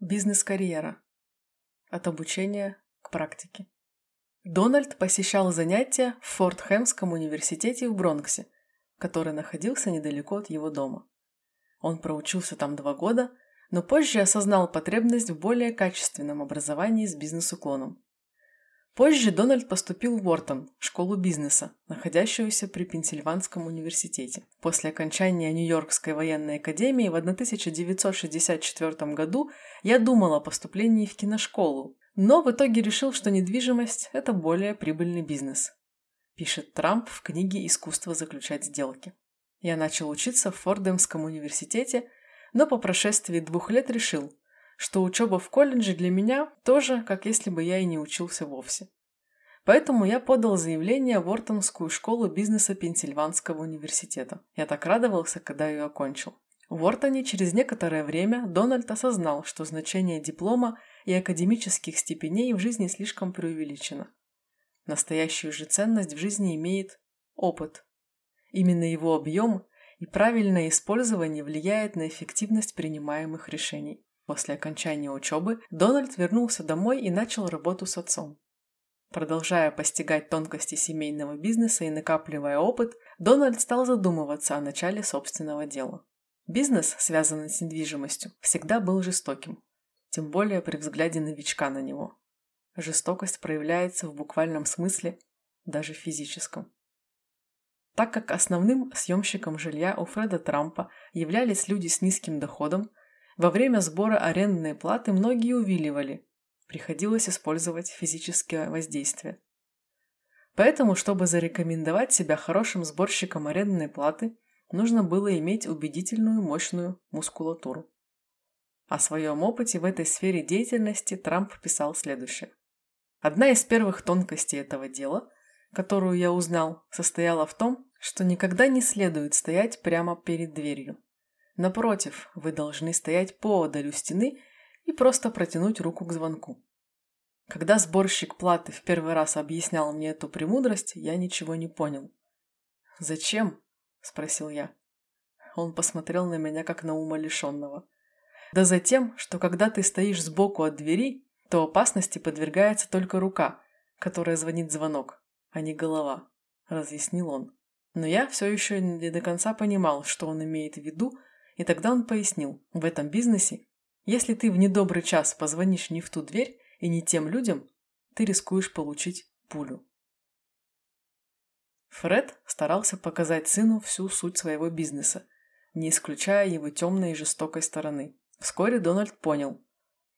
Бизнес-карьера. От обучения к практике. Дональд посещал занятия в Форт-Хэмском университете в Бронксе, который находился недалеко от его дома. Он проучился там два года, но позже осознал потребность в более качественном образовании с бизнес-уклоном. Позже Дональд поступил в Уортон, школу бизнеса, находящуюся при Пенсильванском университете. После окончания Нью-Йоркской военной академии в 1964 году я думал о поступлении в киношколу, но в итоге решил, что недвижимость – это более прибыльный бизнес. Пишет Трамп в книге «Искусство заключать сделки». Я начал учиться в Фордемском университете, но по прошествии двух лет решил, что учеба в колледже для меня тоже, как если бы я и не учился вовсе. Поэтому я подал заявление в Ортонскую школу бизнеса Пенсильванского университета. Я так радовался, когда ее окончил. В Ортоне через некоторое время Дональд осознал, что значение диплома и академических степеней в жизни слишком преувеличено. Настоящую же ценность в жизни имеет опыт. Именно его объем и правильное использование влияет на эффективность принимаемых решений. После окончания учебы Дональд вернулся домой и начал работу с отцом. Продолжая постигать тонкости семейного бизнеса и накапливая опыт, Дональд стал задумываться о начале собственного дела. Бизнес, связанный с недвижимостью, всегда был жестоким, тем более при взгляде новичка на него. Жестокость проявляется в буквальном смысле, даже физическом. Так как основным съемщиком жилья у Фреда Трампа являлись люди с низким доходом, во время сбора арендной платы многие увиливали. Приходилось использовать физическое воздействие. Поэтому, чтобы зарекомендовать себя хорошим сборщиком арендной платы, нужно было иметь убедительную мощную мускулатуру. О своем опыте в этой сфере деятельности Трамп писал следующее. Одна из первых тонкостей этого дела, которую я узнал, состояла в том, что никогда не следует стоять прямо перед дверью. Напротив, вы должны стоять поодаль у стены и просто протянуть руку к звонку. Когда сборщик платы в первый раз объяснял мне эту премудрость, я ничего не понял. «Зачем?» – спросил я. Он посмотрел на меня, как на ума лишенного. «Да за тем, что когда ты стоишь сбоку от двери, то опасности подвергается только рука, которая звонит звонок, а не голова», – разъяснил он. Но я все еще не до конца понимал, что он имеет в виду, и тогда он пояснил, в этом бизнесе, если ты в недобрый час позвонишь не в ту дверь и не тем людям, ты рискуешь получить пулю. Фред старался показать сыну всю суть своего бизнеса, не исключая его темной и жестокой стороны. Вскоре Дональд понял,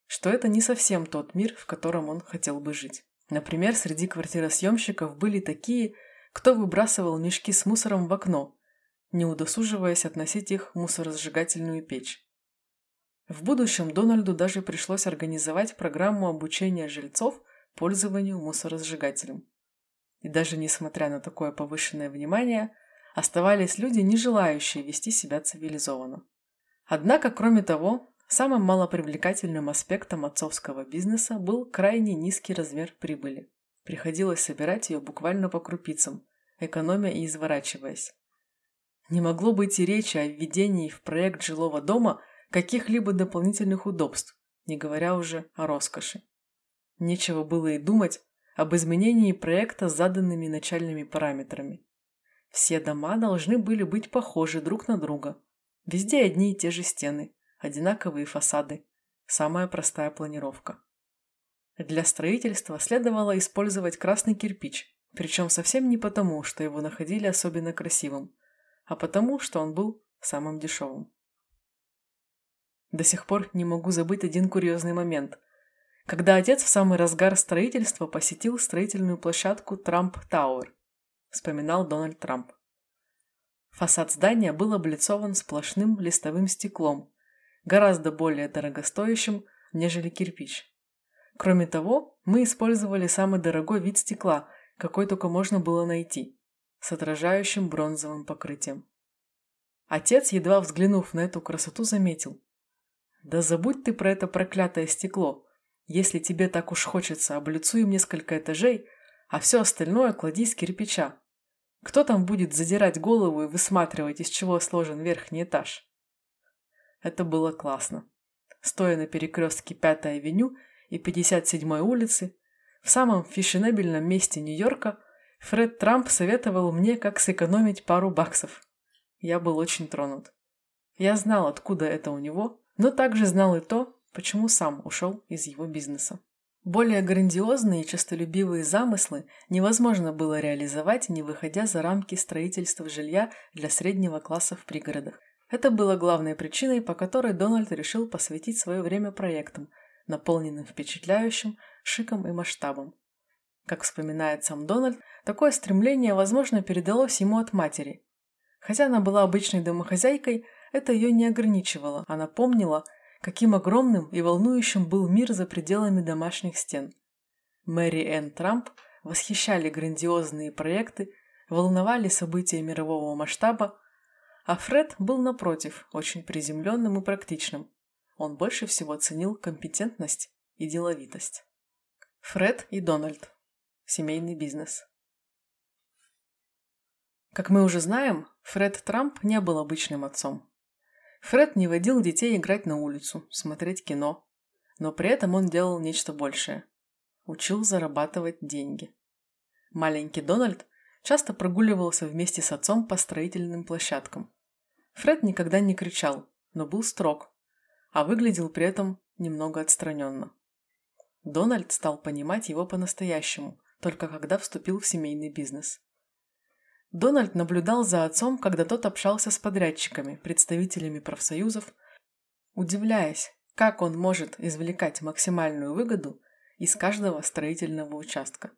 что это не совсем тот мир, в котором он хотел бы жить. Например, среди квартиросъемщиков были такие, кто выбрасывал мешки с мусором в окно, не удосуживаясь относить их в мусоросжигательную печь. В будущем Дональду даже пришлось организовать программу обучения жильцов пользованию мусоросжигателем. И даже несмотря на такое повышенное внимание, оставались люди, не желающие вести себя цивилизованно. Однако, кроме того, самым малопривлекательным аспектом отцовского бизнеса был крайне низкий размер прибыли. Приходилось собирать ее буквально по крупицам, экономя и изворачиваясь. Не могло быть и речи о введении в проект жилого дома каких-либо дополнительных удобств, не говоря уже о роскоши. Нечего было и думать об изменении проекта с заданными начальными параметрами. Все дома должны были быть похожи друг на друга. Везде одни и те же стены, одинаковые фасады, самая простая планировка. Для строительства следовало использовать красный кирпич, причем совсем не потому, что его находили особенно красивым, а потому, что он был самым дешевым. До сих пор не могу забыть один курьезный момент. Когда отец в самый разгар строительства посетил строительную площадку Трамп Тауэр, вспоминал Дональд Трамп. Фасад здания был облицован сплошным листовым стеклом, гораздо более дорогостоящим, нежели кирпич. Кроме того, мы использовали самый дорогой вид стекла, какой только можно было найти с отражающим бронзовым покрытием. Отец, едва взглянув на эту красоту, заметил. «Да забудь ты про это проклятое стекло. Если тебе так уж хочется, облицуем несколько этажей, а все остальное клади с кирпича. Кто там будет задирать голову и высматривать, из чего сложен верхний этаж?» Это было классно. стоя на перекрестке 5-й авеню и 57-й улицы, в самом фешенебельном месте Нью-Йорка, Фред Трамп советовал мне, как сэкономить пару баксов. Я был очень тронут. Я знал, откуда это у него, но также знал и то, почему сам ушел из его бизнеса. Более грандиозные и честолюбивые замыслы невозможно было реализовать, не выходя за рамки строительства жилья для среднего класса в пригородах. Это было главной причиной, по которой Дональд решил посвятить свое время проектам, наполненным впечатляющим шиком и масштабом. Как вспоминает сам Дональд, такое стремление, возможно, передалось ему от матери. Хотя она была обычной домохозяйкой, это ее не ограничивало, она помнила, каким огромным и волнующим был мир за пределами домашних стен. Мэри Энн Трамп восхищали грандиозные проекты, волновали события мирового масштаба, а Фред был, напротив, очень приземленным и практичным. Он больше всего ценил компетентность и деловитость. Фред и Дональд. Семейный бизнес. Как мы уже знаем, Фред Трамп не был обычным отцом. Фред не водил детей играть на улицу, смотреть кино. Но при этом он делал нечто большее. Учил зарабатывать деньги. Маленький Дональд часто прогуливался вместе с отцом по строительным площадкам. Фред никогда не кричал, но был строг, а выглядел при этом немного отстраненно. Дональд стал понимать его по-настоящему, только когда вступил в семейный бизнес. Дональд наблюдал за отцом, когда тот общался с подрядчиками, представителями профсоюзов, удивляясь, как он может извлекать максимальную выгоду из каждого строительного участка.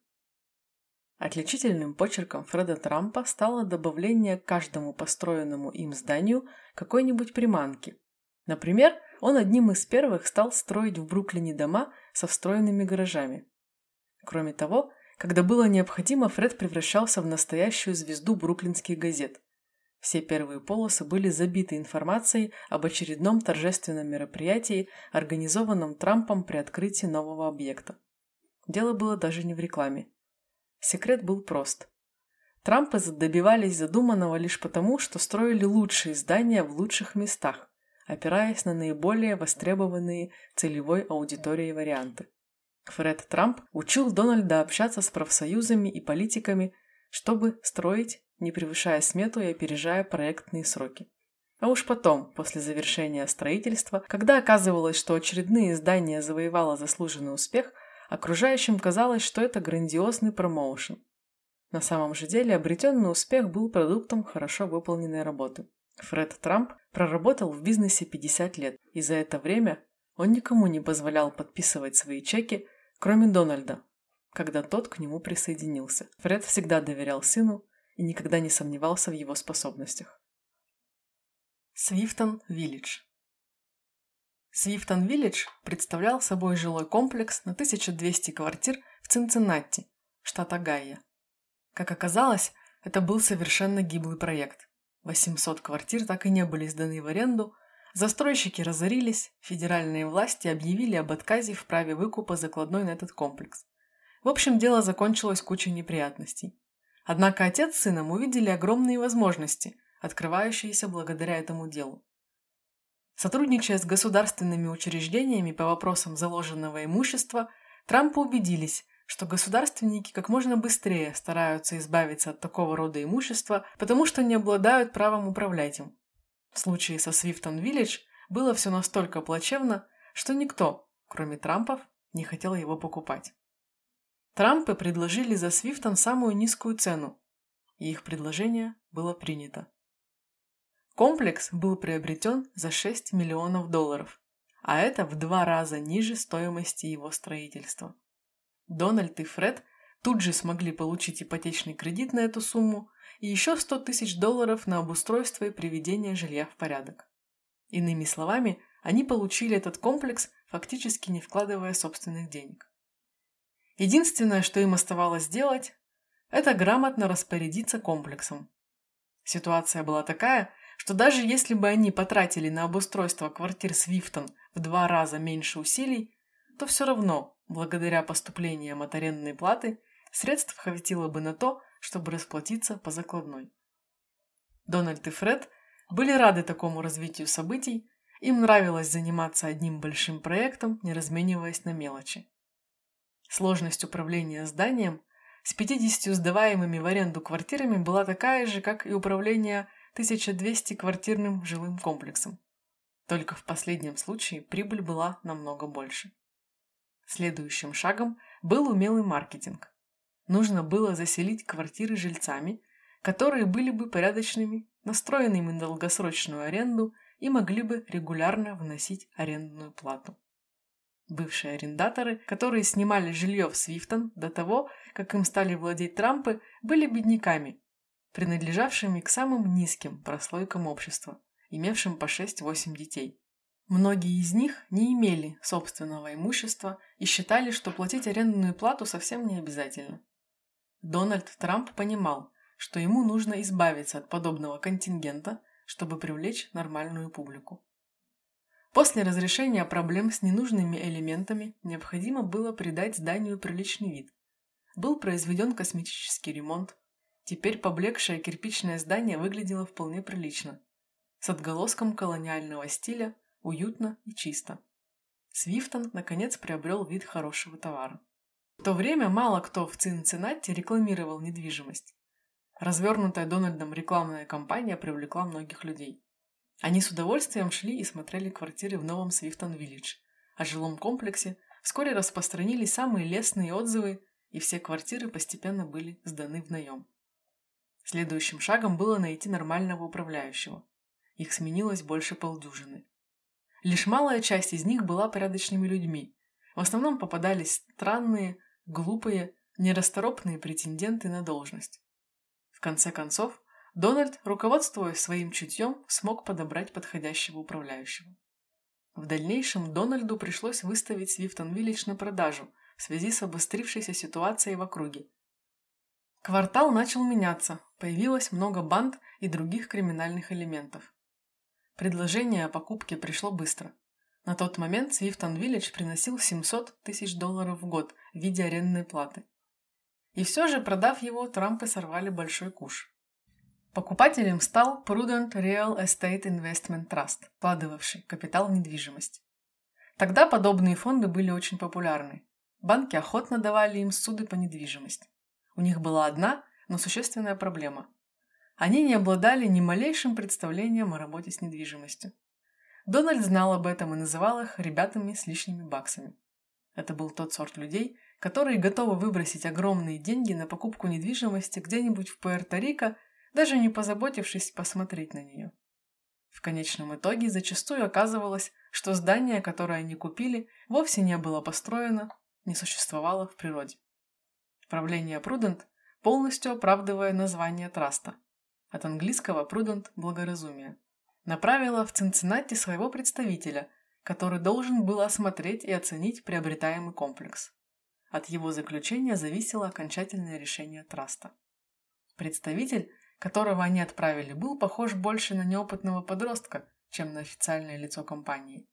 Отличительным почерком Фреда Трампа стало добавление к каждому построенному им зданию какой-нибудь приманки. Например, он одним из первых стал строить в Бруклине дома со встроенными гаражами. Кроме того, когда было необходимо, Фред превращался в настоящую звезду бруклинских газет. Все первые полосы были забиты информацией об очередном торжественном мероприятии, организованном Трампом при открытии нового объекта. Дело было даже не в рекламе. Секрет был прост. Трампы добивались задуманного лишь потому, что строили лучшие здания в лучших местах, опираясь на наиболее востребованные целевой аудиторией варианты. Фред Трамп учил Дональда общаться с профсоюзами и политиками, чтобы строить, не превышая смету и опережая проектные сроки. А уж потом, после завершения строительства, когда оказывалось, что очередные здания завоевало заслуженный успех, окружающим казалось, что это грандиозный промоушен. На самом же деле обретенный успех был продуктом хорошо выполненной работы. Фред Трамп проработал в бизнесе 50 лет, и за это время он никому не позволял подписывать свои чеки кроме Дональда, когда тот к нему присоединился. Фред всегда доверял сыну и никогда не сомневался в его способностях. Свифтон Виллидж Свифтон Виллидж представлял собой жилой комплекс на 1200 квартир в Цинциннати, штат Огайо. Как оказалось, это был совершенно гиблый проект. 800 квартир так и не были сданы в аренду, Застройщики разорились, федеральные власти объявили об отказе в праве выкупа закладной на этот комплекс. В общем, дело закончилось кучей неприятностей. Однако отец с сыном увидели огромные возможности, открывающиеся благодаря этому делу. Сотрудничая с государственными учреждениями по вопросам заложенного имущества, Трампы убедились, что государственники как можно быстрее стараются избавиться от такого рода имущества, потому что не обладают правом управлять им. В случае со Свифтон Виллидж было все настолько плачевно, что никто, кроме Трампов, не хотел его покупать. Трампы предложили за Свифтон самую низкую цену, и их предложение было принято. Комплекс был приобретен за 6 миллионов долларов, а это в два раза ниже стоимости его строительства. Дональд и Фред тут же смогли получить ипотечный кредит на эту сумму и еще 100 тысяч долларов на обустройство и приведение жилья в порядок. Иными словами, они получили этот комплекс, фактически не вкладывая собственных денег. Единственное, что им оставалось сделать, это грамотно распорядиться комплексом. Ситуация была такая, что даже если бы они потратили на обустройство квартир Свифтон в два раза меньше усилий, то все равно, благодаря поступлениям от арендной платы, средств хватило бы на то, чтобы расплатиться по закладной. Дональд и Фред были рады такому развитию событий им нравилось заниматься одним большим проектом, не размениваясь на мелочи. Сложность управления зданием с 50 сдаваемыми в аренду квартирами была такая же, как и управление 1200 квартирным жилым комплексом. Только в последнем случае прибыль была намного больше. Следующим шагом был умелый маркетинг. Нужно было заселить квартиры жильцами, которые были бы порядочными, настроенными на долгосрочную аренду и могли бы регулярно вносить арендную плату. Бывшие арендаторы, которые снимали жилье в Свифтон до того, как им стали владеть Трампы, были бедняками, принадлежавшими к самым низким прослойкам общества, имевшим по 6-8 детей. Многие из них не имели собственного имущества и считали, что платить арендную плату совсем не обязательно. Дональд Трамп понимал, что ему нужно избавиться от подобного контингента, чтобы привлечь нормальную публику. После разрешения проблем с ненужными элементами необходимо было придать зданию приличный вид. Был произведен косметический ремонт. Теперь поблекшее кирпичное здание выглядело вполне прилично, с отголоском колониального стиля, уютно и чисто. Свифтон, наконец, приобрел вид хорошего товара. В то время мало кто в Цинциннати рекламировал недвижимость. Развернутая Дональдом рекламная кампания привлекла многих людей. Они с удовольствием шли и смотрели квартиры в новом Свифтон-Виллидж. О жилом комплексе вскоре распространились самые лестные отзывы, и все квартиры постепенно были сданы в наем. Следующим шагом было найти нормального управляющего. Их сменилось больше полдюжины. Лишь малая часть из них была порядочными людьми. В основном попадались странные, глупые, нерасторопные претенденты на должность. В конце концов, Дональд, руководствуясь своим чутьем, смог подобрать подходящего управляющего. В дальнейшем Дональду пришлось выставить Свифтон Виллидж на продажу в связи с обострившейся ситуацией в округе. Квартал начал меняться, появилось много банд и других криминальных элементов. Предложение о покупке пришло быстро. На тот момент Свифтон Виллидж приносил 700 тысяч долларов в год в виде арендной платы. И все же, продав его, Трампы сорвали большой куш. Покупателем стал Prudent Real Estate Investment Trust, вкладывавший капитал в недвижимость. Тогда подобные фонды были очень популярны. Банки охотно давали им суды по недвижимости. У них была одна, но существенная проблема. Они не обладали ни малейшим представлением о работе с недвижимостью. Дональд знал об этом и называл их ребятами с лишними баксами. Это был тот сорт людей, которые готовы выбросить огромные деньги на покупку недвижимости где-нибудь в Пуэрто-Рико, даже не позаботившись посмотреть на нее. В конечном итоге зачастую оказывалось, что здание, которое они купили, вовсе не было построено, не существовало в природе. Правление Прудент полностью оправдывая название траста, от английского prudent – благоразумие, направила в Цинциннати своего представителя, который должен был осмотреть и оценить приобретаемый комплекс. От его заключения зависело окончательное решение траста. Представитель, которого они отправили, был похож больше на неопытного подростка, чем на официальное лицо компании.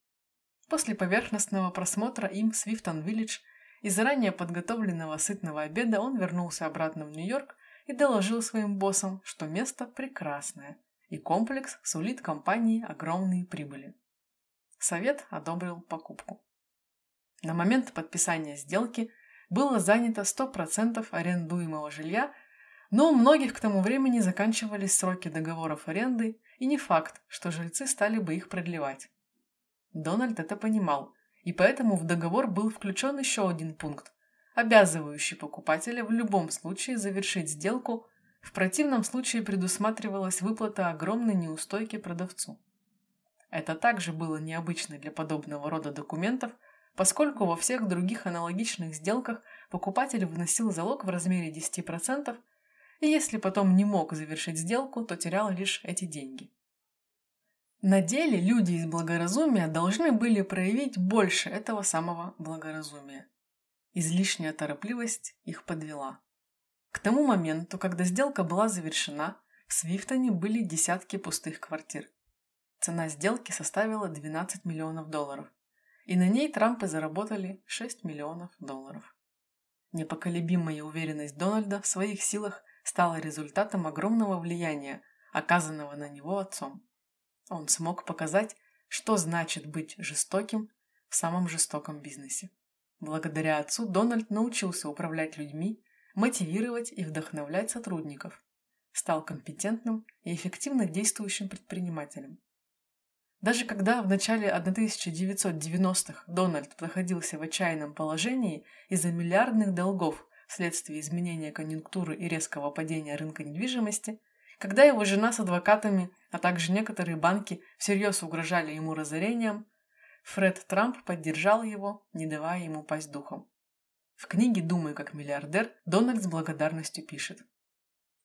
После поверхностного просмотра им Свифтон Виллидж и заранее подготовленного сытного обеда он вернулся обратно в Нью-Йорк и доложил своим боссам, что место прекрасное, и комплекс сулит компании огромные прибыли. Совет одобрил покупку. На момент подписания сделки было занято 100% арендуемого жилья, но у многих к тому времени заканчивались сроки договоров аренды, и не факт, что жильцы стали бы их продлевать. Дональд это понимал, и поэтому в договор был включен еще один пункт, обязывающий покупателя в любом случае завершить сделку, в противном случае предусматривалась выплата огромной неустойки продавцу. Это также было необычно для подобного рода документов, поскольку во всех других аналогичных сделках покупатель вносил залог в размере 10%, и если потом не мог завершить сделку, то терял лишь эти деньги. На деле люди из благоразумия должны были проявить больше этого самого благоразумия. Излишняя торопливость их подвела. К тому моменту, когда сделка была завершена, в Свифтоне были десятки пустых квартир. Цена сделки составила 12 миллионов долларов, и на ней Трампы заработали 6 миллионов долларов. Непоколебимая уверенность Дональда в своих силах стала результатом огромного влияния, оказанного на него отцом. Он смог показать, что значит быть жестоким в самом жестоком бизнесе. Благодаря отцу Дональд научился управлять людьми, мотивировать и вдохновлять сотрудников, стал компетентным и эффективно действующим предпринимателем. Даже когда в начале 1990-х Дональд находился в отчаянном положении из-за миллиардных долгов вследствие изменения конъюнктуры и резкого падения рынка недвижимости, когда его жена с адвокатами, а также некоторые банки всерьез угрожали ему разорением, Фред Трамп поддержал его, не давая ему пасть духом. В книге «Думай как миллиардер» Дональд с благодарностью пишет.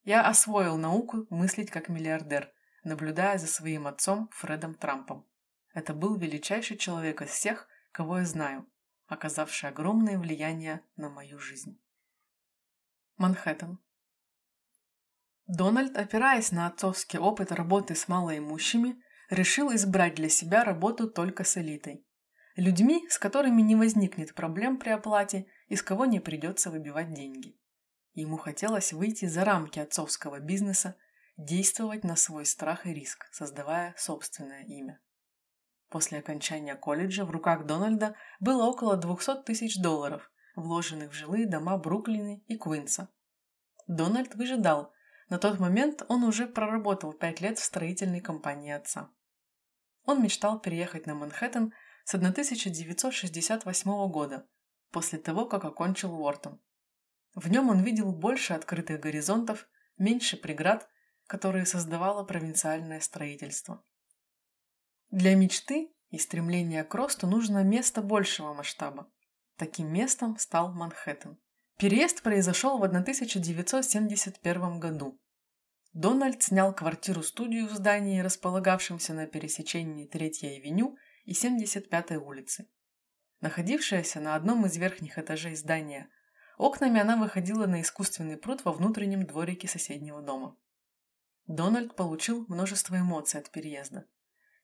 «Я освоил науку мыслить как миллиардер, наблюдая за своим отцом Фредом Трампом. Это был величайший человек из всех, кого я знаю, оказавший огромное влияние на мою жизнь». Манхэттен. Дональд, опираясь на отцовский опыт работы с малоимущими, решил избрать для себя работу только с элитой. Людьми, с которыми не возникнет проблем при оплате и с кого не придется выбивать деньги. Ему хотелось выйти за рамки отцовского бизнеса, действовать на свой страх и риск, создавая собственное имя. После окончания колледжа в руках Дональда было около 200 тысяч долларов, вложенных в жилые дома Бруклина и Квинса. Дональд выжидал. На тот момент он уже проработал пять лет в строительной компании отца. Он мечтал переехать на Манхэттен с 1968 года, после того, как окончил Уортон. В нем он видел больше открытых горизонтов, меньше преград, которые создавало провинциальное строительство. Для мечты и стремления к росту нужно место большего масштаба. Таким местом стал Манхэттен. Переезд произошел в 1971 году. Дональд снял квартиру-студию в здании, располагавшемся на пересечении 3-й авеню и 75-й улицы. Находившаяся на одном из верхних этажей здания, окнами она выходила на искусственный пруд во внутреннем дворике соседнего дома. Дональд получил множество эмоций от переезда.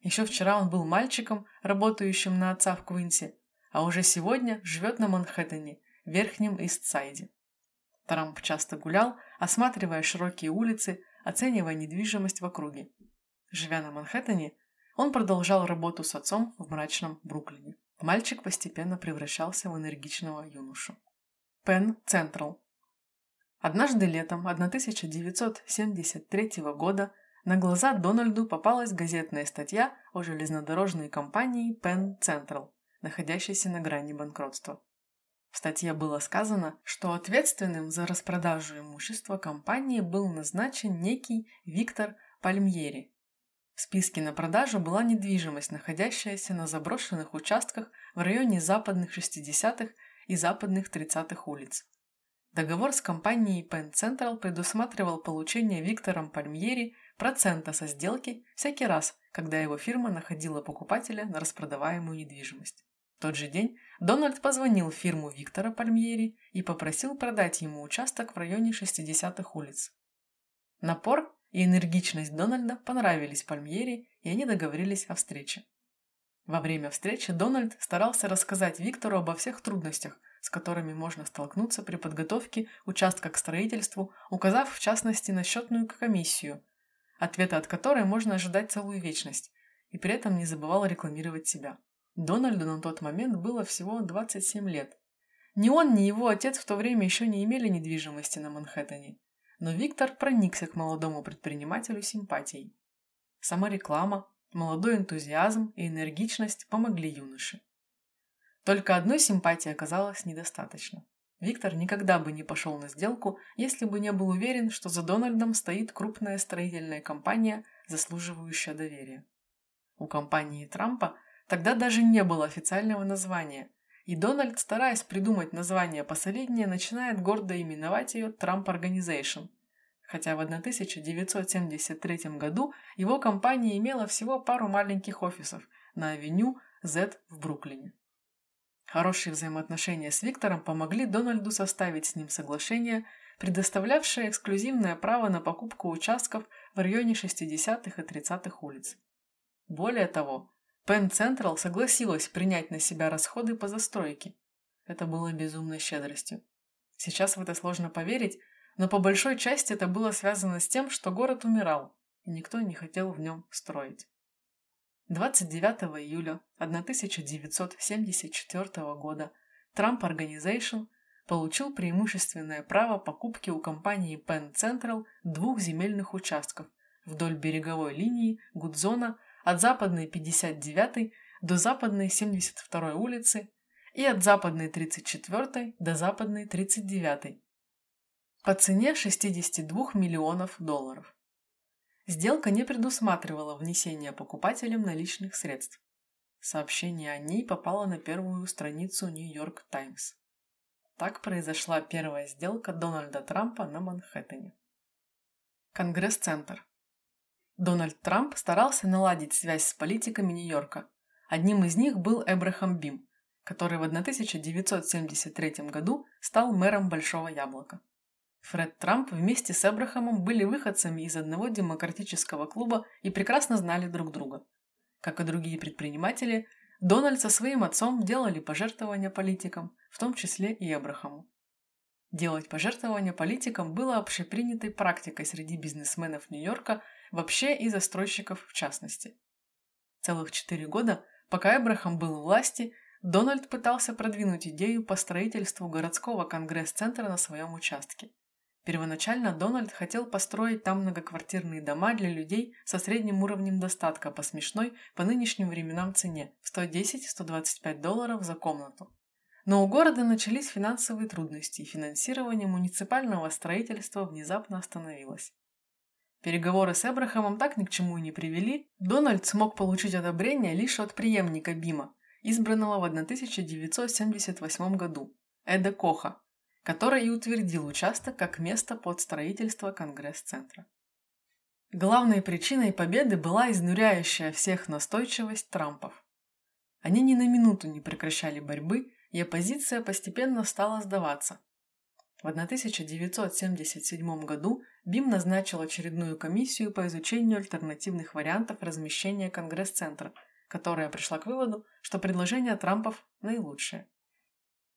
Еще вчера он был мальчиком, работающим на отца в Квинсе, а уже сегодня живет на Манхэттене, Верхнем Истсайде. Трамп часто гулял, осматривая широкие улицы, оценивая недвижимость в округе. Живя на Манхэттене, он продолжал работу с отцом в мрачном Бруклине. Мальчик постепенно превращался в энергичного юношу. Пен Централ. Однажды летом 1973 года на глаза Дональду попалась газетная статья о железнодорожной компании Penn Central, находящейся на грани банкротства. В статье было сказано, что ответственным за распродажу имущества компании был назначен некий Виктор Пальмьери. В списке на продажу была недвижимость, находящаяся на заброшенных участках в районе западных 60-х и западных 30-х улиц. Договор с компанией Penn Central предусматривал получение Виктором Пальмьери процента со сделки всякий раз, когда его фирма находила покупателя на распродаваемую недвижимость. В тот же день Дональд позвонил в фирму Виктора Пальмьери и попросил продать ему участок в районе 60-х улиц. Напор и энергичность Дональда понравились Пальмьери, и они договорились о встрече. Во время встречи Дональд старался рассказать Виктору обо всех трудностях, с которыми можно столкнуться при подготовке участка к строительству, указав в частности на счетную комиссию, ответа от которой можно ожидать целую вечность, и при этом не забывал рекламировать себя. Дональду на тот момент было всего 27 лет. Ни он, ни его отец в то время еще не имели недвижимости на Манхэттене, но Виктор проникся к молодому предпринимателю симпатией. Сама реклама, молодой энтузиазм и энергичность помогли юноше. Только одной симпатии оказалось недостаточно. Виктор никогда бы не пошел на сделку, если бы не был уверен, что за Дональдом стоит крупная строительная компания, заслуживающая доверия. У компании Трампа Тогда даже не было официального названия, и Дональд, стараясь придумать название посолиднее, начинает гордо именовать ее Trump Organization, хотя в 1973 году его компания имела всего пару маленьких офисов на авеню Z в Бруклине. Хорошие взаимоотношения с Виктором помогли Дональду составить с ним соглашение, предоставлявшее эксклюзивное право на покупку участков в районе 60-х и 30-х улиц. Более того, Penn Central согласилась принять на себя расходы по застройке. Это было безумной щедростью. Сейчас в это сложно поверить, но по большой части это было связано с тем, что город умирал, и никто не хотел в нем строить. 29 июля 1974 года Trump Organization получил преимущественное право покупки у компании Penn Central двух земельных участков вдоль береговой линии Гудзона от западной 59 до западной 72 улицы и от западной 34 до западной 39 по цене 62 миллионов долларов. Сделка не предусматривала внесение покупателям наличных средств. Сообщение о ней попало на первую страницу Нью-Йорк Таймс. Так произошла первая сделка Дональда Трампа на Манхэттене. Конгресс-центр. Дональд Трамп старался наладить связь с политиками Нью-Йорка. Одним из них был Эбрахам Бим, который в 1973 году стал мэром Большого Яблока. Фред Трамп вместе с Эбрахамом были выходцами из одного демократического клуба и прекрасно знали друг друга. Как и другие предприниматели, Дональд со своим отцом делали пожертвования политикам, в том числе и Эбрахаму. Делать пожертвования политикам было общепринятой практикой среди бизнесменов Нью-Йорка вообще и застройщиков в частности. Целых четыре года, пока Эбрахам был у власти, Дональд пытался продвинуть идею по строительству городского конгресс-центра на своем участке. Первоначально Дональд хотел построить там многоквартирные дома для людей со средним уровнем достатка по смешной по нынешним временам цене в 110-125 долларов за комнату. Но у города начались финансовые трудности, и финансирование муниципального строительства внезапно остановилось. Переговоры с Эбрахамом так ни к чему и не привели, Дональд смог получить одобрение лишь от преемника Бима, избранного в 1978 году, Эда Коха, который и утвердил участок как место под строительство Конгресс-центра. Главной причиной победы была изнуряющая всех настойчивость Трампов. Они ни на минуту не прекращали борьбы, и оппозиция постепенно стала сдаваться. В 1977 году БИМ назначил очередную комиссию по изучению альтернативных вариантов размещения Конгресс-центра, которая пришла к выводу, что предложение Трампов наилучшее.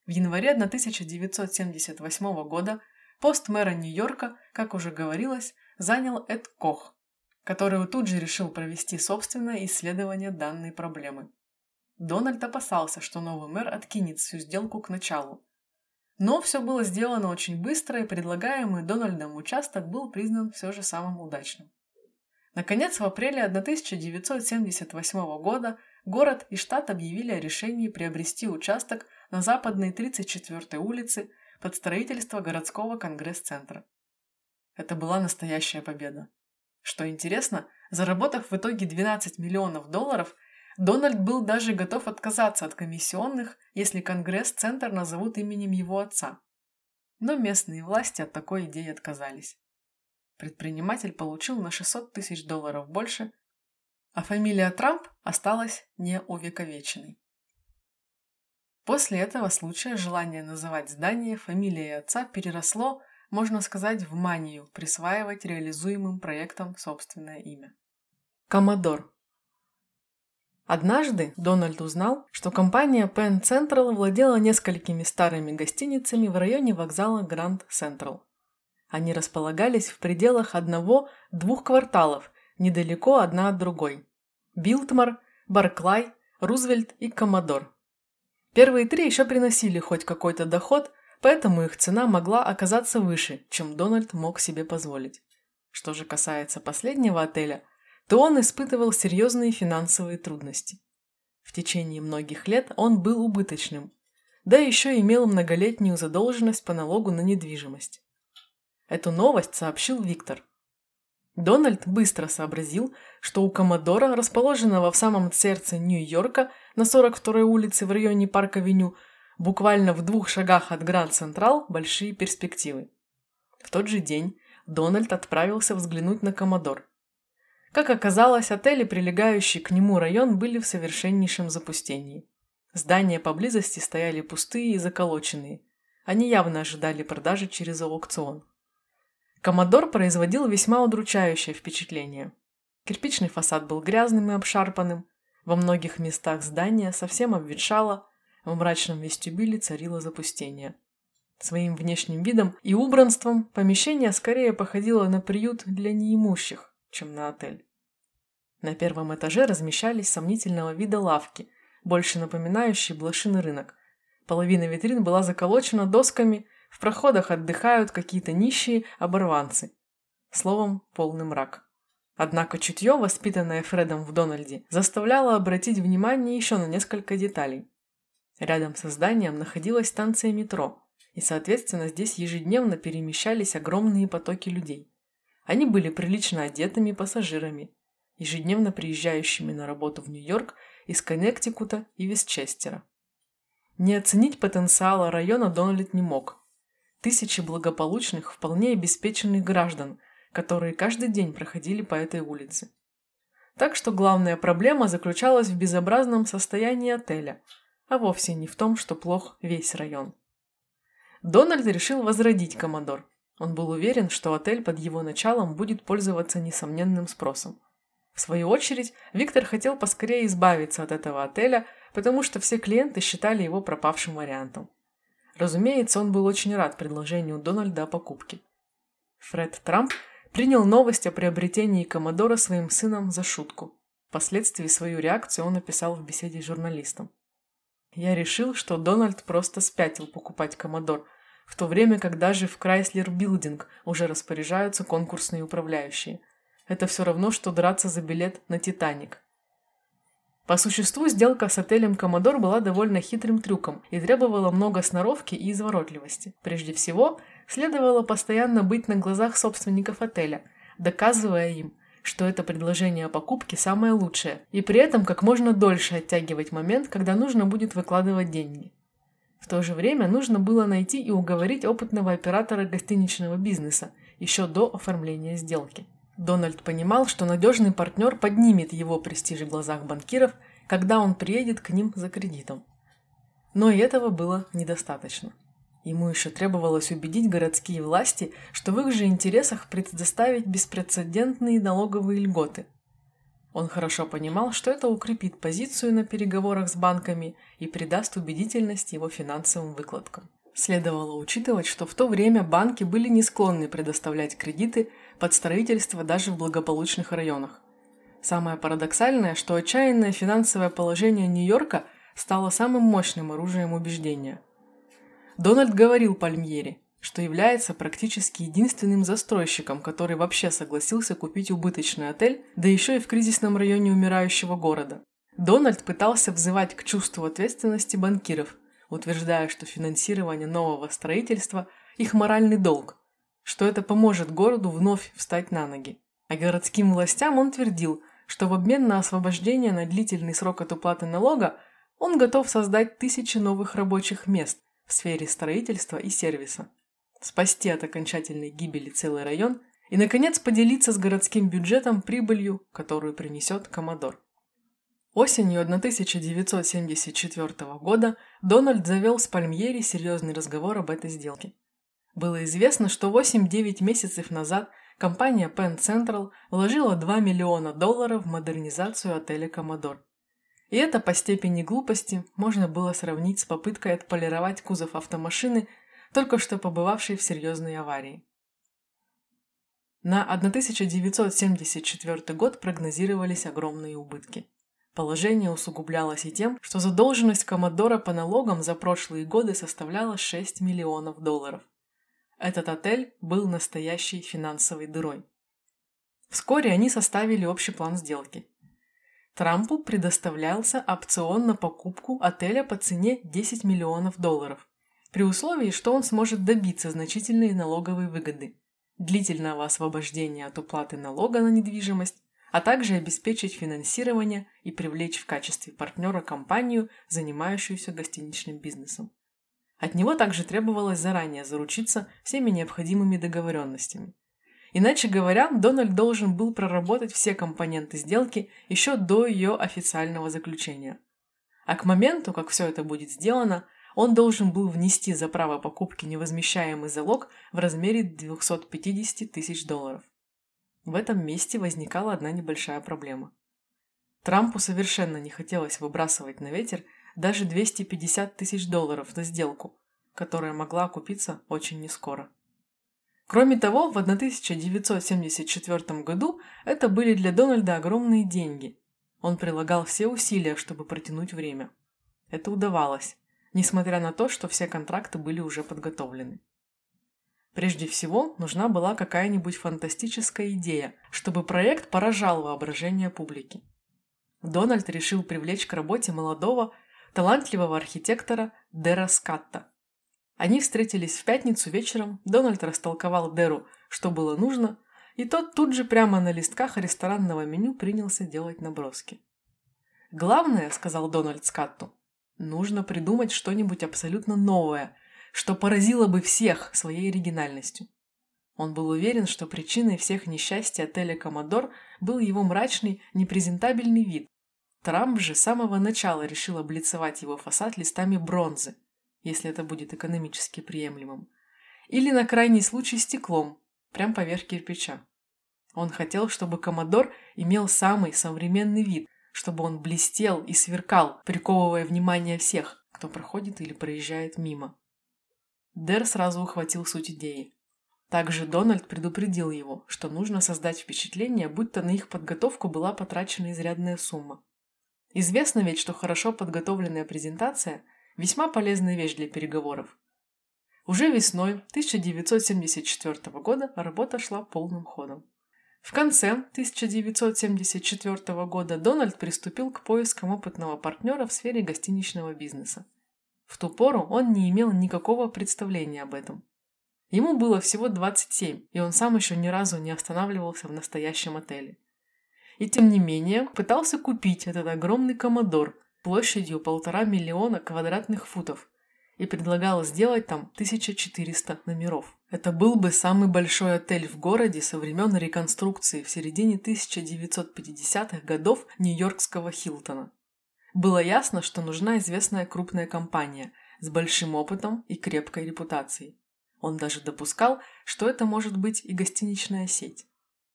В январе 1978 года пост мэра Нью-Йорка, как уже говорилось, занял Эд Кох, который тут же решил провести собственное исследование данной проблемы. Дональд опасался, что новый мэр откинет всю сделку к началу. Но все было сделано очень быстро, и предлагаемый Дональдом участок был признан все же самым удачным. Наконец, в апреле 1978 года город и штат объявили о решении приобрести участок на западной 34-й улице под строительство городского конгресс-центра. Это была настоящая победа. Что интересно, заработав в итоге 12 миллионов долларов, Дональд был даже готов отказаться от комиссионных, если конгресс-центр назовут именем его отца. Но местные власти от такой идеи отказались. Предприниматель получил на 600 тысяч долларов больше, а фамилия Трамп осталась неувековеченной. После этого случая желание называть здание фамилией отца переросло, можно сказать, в манию присваивать реализуемым проектам собственное имя. Коммодор. Однажды Дональд узнал, что компания Penn Central владела несколькими старыми гостиницами в районе вокзала Гранд Central. Они располагались в пределах одного-двух кварталов, недалеко одна от другой. Билтмар, Барклай, Рузвельт и Коммодор. Первые три еще приносили хоть какой-то доход, поэтому их цена могла оказаться выше, чем Дональд мог себе позволить. Что же касается последнего отеля, то он испытывал серьезные финансовые трудности. В течение многих лет он был убыточным, да еще имел многолетнюю задолженность по налогу на недвижимость. Эту новость сообщил Виктор. Дональд быстро сообразил, что у Коммодора, расположенного в самом сердце Нью-Йорка, на 42-й улице в районе Парк-авеню, буквально в двух шагах от Гранд Централ, большие перспективы. В тот же день Дональд отправился взглянуть на Коммодор. Как оказалось, отели, прилегающие к нему район, были в совершеннейшем запустении. Здания поблизости стояли пустые и заколоченные. Они явно ожидали продажи через аукцион. Коммодор производил весьма удручающее впечатление. Кирпичный фасад был грязным и обшарпанным, во многих местах здания совсем обветшало, в мрачном вестибюле царило запустение. Своим внешним видом и убранством помещение скорее походило на приют для неимущих, чем на отель. На первом этаже размещались сомнительного вида лавки, больше напоминающие блошиный рынок. Половина витрин была заколочена досками, в проходах отдыхают какие-то нищие оборванцы. Словом, полный мрак. Однако чутье, воспитанное Фредом в Дональде, заставляло обратить внимание еще на несколько деталей. Рядом со зданием находилась станция метро, и, соответственно, здесь ежедневно перемещались огромные потоки людей. Они были прилично одетыми пассажирами, ежедневно приезжающими на работу в Нью-Йорк из Коннектикута и Вестчестера. Не оценить потенциала района Дональд не мог. Тысячи благополучных, вполне обеспеченных граждан, которые каждый день проходили по этой улице. Так что главная проблема заключалась в безобразном состоянии отеля, а вовсе не в том, что плох весь район. Дональд решил возродить Комодор. Он был уверен, что отель под его началом будет пользоваться несомненным спросом. В свою очередь, Виктор хотел поскорее избавиться от этого отеля потому что все клиенты считали его пропавшим вариантом. Разумеется, он был очень рад предложению Дональда о покупке. Фред Трамп принял новость о приобретении Комодора своим сыном за шутку. Впоследствии свою реакцию он написал в беседе с журналистом. «Я решил, что Дональд просто спятил покупать Комодор, в то время как даже в Крайслер Билдинг уже распоряжаются конкурсные управляющие. Это все равно, что драться за билет на «Титаник». По существу сделка с отелем «Коммодор» была довольно хитрым трюком и требовала много сноровки и изворотливости. Прежде всего, следовало постоянно быть на глазах собственников отеля, доказывая им, что это предложение о покупке самое лучшее, и при этом как можно дольше оттягивать момент, когда нужно будет выкладывать деньги. В то же время нужно было найти и уговорить опытного оператора гостиничного бизнеса еще до оформления сделки. Дональд понимал, что надежный партнер поднимет его престиж в глазах банкиров, когда он приедет к ним за кредитом. Но и этого было недостаточно. Ему еще требовалось убедить городские власти, что в их же интересах предоставить беспрецедентные налоговые льготы. Он хорошо понимал, что это укрепит позицию на переговорах с банками и придаст убедительность его финансовым выкладкам. Следовало учитывать, что в то время банки были не склонны предоставлять кредиты под строительство даже в благополучных районах. Самое парадоксальное, что отчаянное финансовое положение Нью-Йорка стало самым мощным оружием убеждения. Дональд говорил Пальмьери, что является практически единственным застройщиком, который вообще согласился купить убыточный отель, да еще и в кризисном районе умирающего города. Дональд пытался взывать к чувству ответственности банкиров – утверждая, что финансирование нового строительства – их моральный долг, что это поможет городу вновь встать на ноги. А городским властям он твердил, что в обмен на освобождение на длительный срок от уплаты налога он готов создать тысячи новых рабочих мест в сфере строительства и сервиса, спасти от окончательной гибели целый район и, наконец, поделиться с городским бюджетом прибылью, которую принесет Комодор. Осенью 1974 года Дональд завел с Пальмьери серьезный разговор об этой сделке. Было известно, что 8-9 месяцев назад компания Penn Central вложила 2 миллиона долларов в модернизацию отеля «Коммодор». И это по степени глупости можно было сравнить с попыткой отполировать кузов автомашины, только что побывавшей в серьезной аварии. На 1974 год прогнозировались огромные убытки. Положение усугублялось и тем, что задолженность Коммодора по налогам за прошлые годы составляла 6 миллионов долларов. Этот отель был настоящей финансовой дырой. Вскоре они составили общий план сделки. Трампу предоставлялся опцион на покупку отеля по цене 10 миллионов долларов, при условии, что он сможет добиться значительной налоговой выгоды, длительного освобождения от уплаты налога на недвижимость а также обеспечить финансирование и привлечь в качестве партнера компанию, занимающуюся гостиничным бизнесом. От него также требовалось заранее заручиться всеми необходимыми договоренностями. Иначе говоря, Дональд должен был проработать все компоненты сделки еще до ее официального заключения. А к моменту, как все это будет сделано, он должен был внести за право покупки невозмещаемый залог в размере 250 тысяч долларов. В этом месте возникала одна небольшая проблема. Трампу совершенно не хотелось выбрасывать на ветер даже 250 тысяч долларов на сделку, которая могла окупиться очень нескоро. Кроме того, в 1974 году это были для Дональда огромные деньги. Он прилагал все усилия, чтобы протянуть время. Это удавалось, несмотря на то, что все контракты были уже подготовлены. Прежде всего, нужна была какая-нибудь фантастическая идея, чтобы проект поражал воображение публики. Дональд решил привлечь к работе молодого, талантливого архитектора Дера Скатта. Они встретились в пятницу вечером, Дональд растолковал Деру, что было нужно, и тот тут же прямо на листках ресторанного меню принялся делать наброски. «Главное, — сказал Дональд Скатту, — нужно придумать что-нибудь абсолютно новое, что поразило бы всех своей оригинальностью. Он был уверен, что причиной всех несчастий отеля «Коммодор» был его мрачный, непрезентабельный вид. Трамп же с самого начала решил облицевать его фасад листами бронзы, если это будет экономически приемлемым, или на крайний случай стеклом, прямо поверх кирпича. Он хотел, чтобы «Коммодор» имел самый современный вид, чтобы он блестел и сверкал, приковывая внимание всех, кто проходит или проезжает мимо. Дэр сразу ухватил суть идеи. Также Дональд предупредил его, что нужно создать впечатление, будто на их подготовку была потрачена изрядная сумма. Известно ведь, что хорошо подготовленная презентация – весьма полезная вещь для переговоров. Уже весной 1974 года работа шла полным ходом. В конце 1974 года Дональд приступил к поискам опытного партнера в сфере гостиничного бизнеса. В ту пору он не имел никакого представления об этом. Ему было всего 27, и он сам еще ни разу не останавливался в настоящем отеле. И тем не менее пытался купить этот огромный комодор площадью полтора миллиона квадратных футов и предлагал сделать там 1400 номеров. Это был бы самый большой отель в городе со времен реконструкции в середине 1950-х годов Нью-Йоркского Хилтона. Было ясно, что нужна известная крупная компания с большим опытом и крепкой репутацией. Он даже допускал, что это может быть и гостиничная сеть.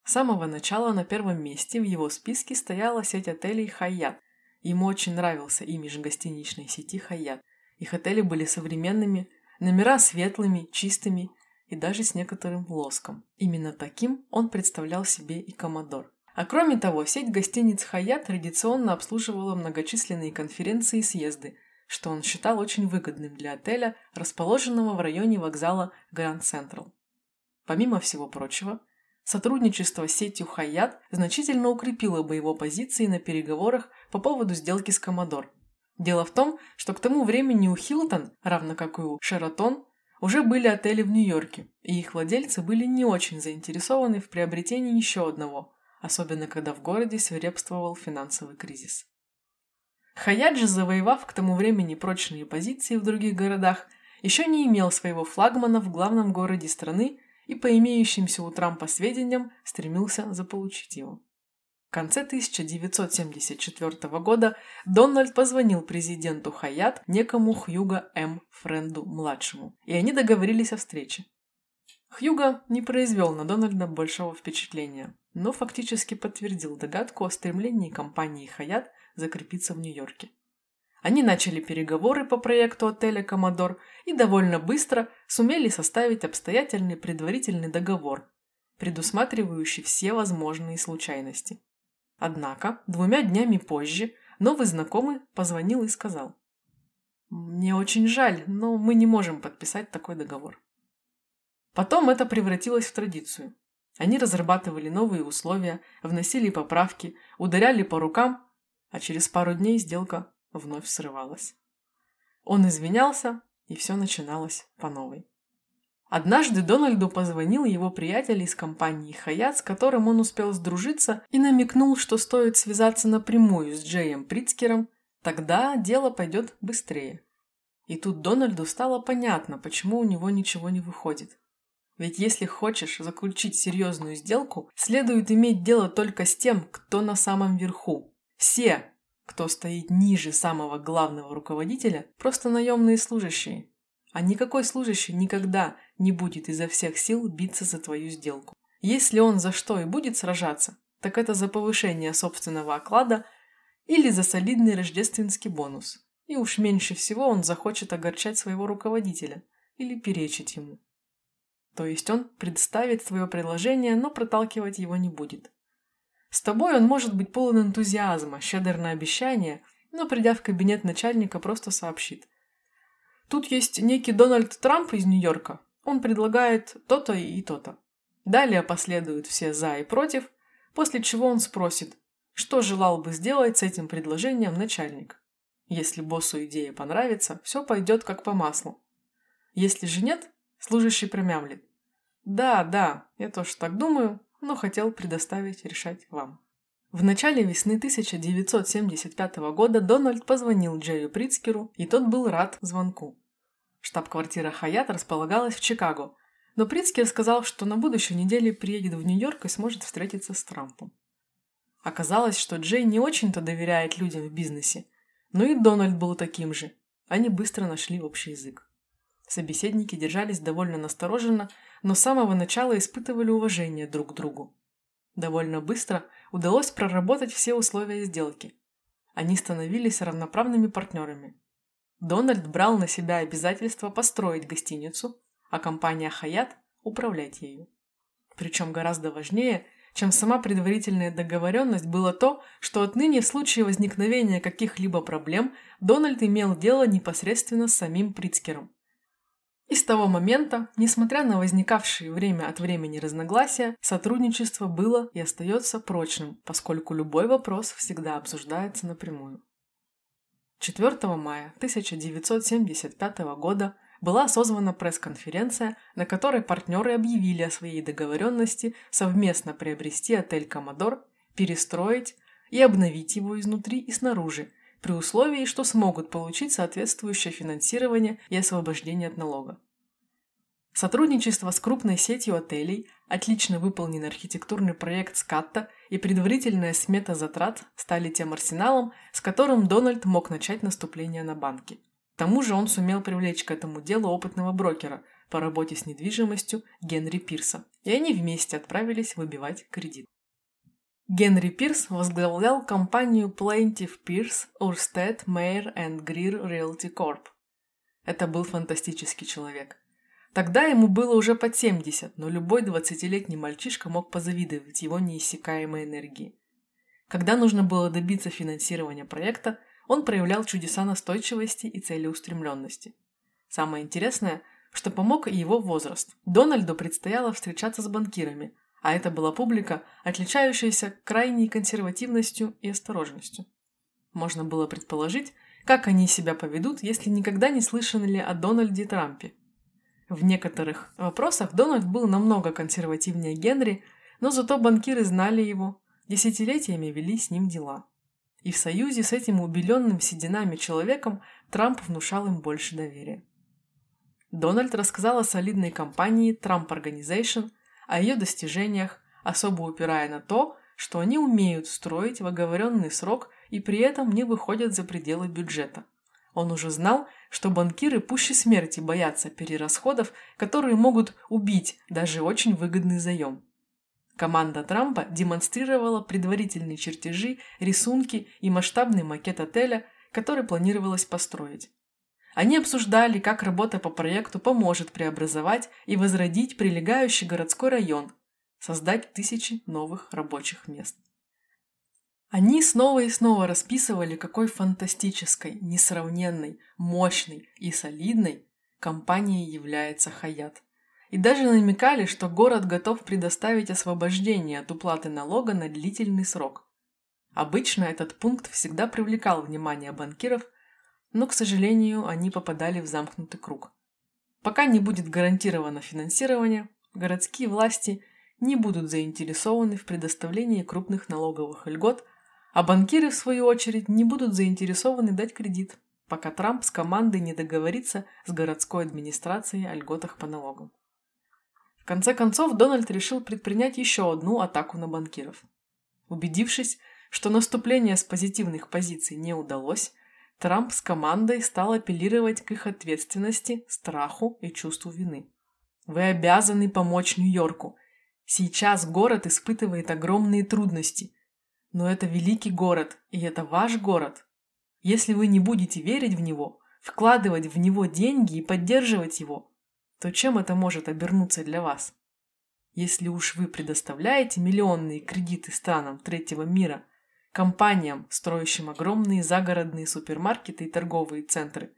С самого начала на первом месте в его списке стояла сеть отелей «Хайят». Ему очень нравился имидж гостиничной сети «Хайят». Их отели были современными, номера светлыми, чистыми и даже с некоторым лоском. Именно таким он представлял себе и Комодор. А кроме того, сеть гостиниц «Хаят» традиционно обслуживала многочисленные конференции и съезды, что он считал очень выгодным для отеля, расположенного в районе вокзала Гранд Централ. Помимо всего прочего, сотрудничество с сетью «Хаят» значительно укрепило бы его позиции на переговорах по поводу сделки с «Коммодор». Дело в том, что к тому времени у «Хилтон», равно как и у «Шератон», уже были отели в Нью-Йорке, и их владельцы были не очень заинтересованы в приобретении еще одного – особенно когда в городе свирепствовал финансовый кризис. Хаяджи, завоевав к тому времени прочные позиции в других городах, еще не имел своего флагмана в главном городе страны и по имеющимся у Трампа сведениям стремился заполучить его. В конце 1974 года Дональд позвонил президенту Хаят некому Хьюга М. Френду-младшему, и они договорились о встрече. Хьюга не произвел на Дональда большого впечатления но фактически подтвердил догадку о стремлении компании «Хаят» закрепиться в Нью-Йорке. Они начали переговоры по проекту отеля «Коммодор» и довольно быстро сумели составить обстоятельный предварительный договор, предусматривающий все возможные случайности. Однако, двумя днями позже, новый знакомый позвонил и сказал, «Мне очень жаль, но мы не можем подписать такой договор». Потом это превратилось в традицию. Они разрабатывали новые условия, вносили поправки, ударяли по рукам, а через пару дней сделка вновь срывалась. Он извинялся, и все начиналось по новой. Однажды Дональду позвонил его приятель из компании «Хаят», с которым он успел сдружиться, и намекнул, что стоит связаться напрямую с Джеем Прицкером, тогда дело пойдет быстрее. И тут Дональду стало понятно, почему у него ничего не выходит. Ведь если хочешь заключить серьезную сделку, следует иметь дело только с тем, кто на самом верху. Все, кто стоит ниже самого главного руководителя, просто наемные служащие. А никакой служащий никогда не будет изо всех сил биться за твою сделку. Если он за что и будет сражаться, так это за повышение собственного оклада или за солидный рождественский бонус. И уж меньше всего он захочет огорчать своего руководителя или перечить ему. То есть он представит свое предложение, но проталкивать его не будет. С тобой он может быть полон энтузиазма, щедр на обещания, но придя в кабинет начальника, просто сообщит. Тут есть некий Дональд Трамп из Нью-Йорка. Он предлагает то-то и то-то. Далее последуют все «за» и «против», после чего он спросит, что желал бы сделать с этим предложением начальник. Если боссу идея понравится, все пойдет как по маслу. Если же нет, служащий промямлит. Да, да, я тоже так думаю, но хотел предоставить решать вам. В начале весны 1975 года Дональд позвонил Джерри Прицкеру, и тот был рад звонку. Штаб-квартира Хаят располагалась в Чикаго, но Прицкер сказал, что на будущей неделе приедет в Нью-Йорк и сможет встретиться с Трампом. Оказалось, что Джей не очень-то доверяет людям в бизнесе, но и Дональд был таким же. Они быстро нашли общий язык. Собеседники держались довольно настороженно, но с самого начала испытывали уважение друг к другу. Довольно быстро удалось проработать все условия сделки. Они становились равноправными партнерами. Дональд брал на себя обязательство построить гостиницу, а компания «Хаят» – управлять ею. Причем гораздо важнее, чем сама предварительная договоренность, было то, что отныне в случае возникновения каких-либо проблем Дональд имел дело непосредственно с самим Прицкером. И с того момента, несмотря на возникавшие время от времени разногласия, сотрудничество было и остается прочным, поскольку любой вопрос всегда обсуждается напрямую. 4 мая 1975 года была созвана пресс-конференция, на которой партнеры объявили о своей договоренности совместно приобрести отель «Коммодор», перестроить и обновить его изнутри и снаружи, при условии, что смогут получить соответствующее финансирование и освобождение от налога. Сотрудничество с крупной сетью отелей, отлично выполненный архитектурный проект Скатта и предварительная смета затрат стали тем арсеналом, с которым Дональд мог начать наступление на банки. К тому же он сумел привлечь к этому делу опытного брокера по работе с недвижимостью Генри Пирса, и они вместе отправились выбивать кредит. Генри Пирс возглавлял компанию Plaintiff Pierce, Orsted, Mayer and Greer Realty Corp. Это был фантастический человек. Тогда ему было уже под 70, но любой 20-летний мальчишка мог позавидовать его неиссякаемой энергии. Когда нужно было добиться финансирования проекта, он проявлял чудеса настойчивости и целеустремленности. Самое интересное, что помог и его возраст. Дональду предстояло встречаться с банкирами, а это была публика, отличающаяся крайней консервативностью и осторожностью. Можно было предположить, как они себя поведут, если никогда не слышали о Дональде Трампе. В некоторых вопросах Дональд был намного консервативнее Генри, но зато банкиры знали его, десятилетиями вели с ним дела. И в союзе с этим убеленным сединами человеком Трамп внушал им больше доверия. Дональд рассказал о солидной компании Trump Organization, о ее достижениях, особо упирая на то, что они умеют строить в оговоренный срок и при этом не выходят за пределы бюджета. Он уже знал, что банкиры пуще смерти боятся перерасходов, которые могут убить даже очень выгодный заем. Команда Трампа демонстрировала предварительные чертежи, рисунки и масштабный макет отеля, который планировалось построить. Они обсуждали, как работа по проекту поможет преобразовать и возродить прилегающий городской район, создать тысячи новых рабочих мест. Они снова и снова расписывали, какой фантастической, несравненной, мощной и солидной компанией является Хаят. И даже намекали, что город готов предоставить освобождение от уплаты налога на длительный срок. Обычно этот пункт всегда привлекал внимание банкиров, но, к сожалению, они попадали в замкнутый круг. Пока не будет гарантировано финансирование, городские власти не будут заинтересованы в предоставлении крупных налоговых льгот, а банкиры, в свою очередь, не будут заинтересованы дать кредит, пока Трамп с командой не договорится с городской администрацией о льготах по налогам. В конце концов, Дональд решил предпринять еще одну атаку на банкиров. Убедившись, что наступление с позитивных позиций не удалось, Трамп с командой стал апеллировать к их ответственности, страху и чувству вины. Вы обязаны помочь Нью-Йорку. Сейчас город испытывает огромные трудности. Но это великий город, и это ваш город. Если вы не будете верить в него, вкладывать в него деньги и поддерживать его, то чем это может обернуться для вас? Если уж вы предоставляете миллионные кредиты странам третьего мира, компаниям, строящим огромные загородные супермаркеты и торговые центры,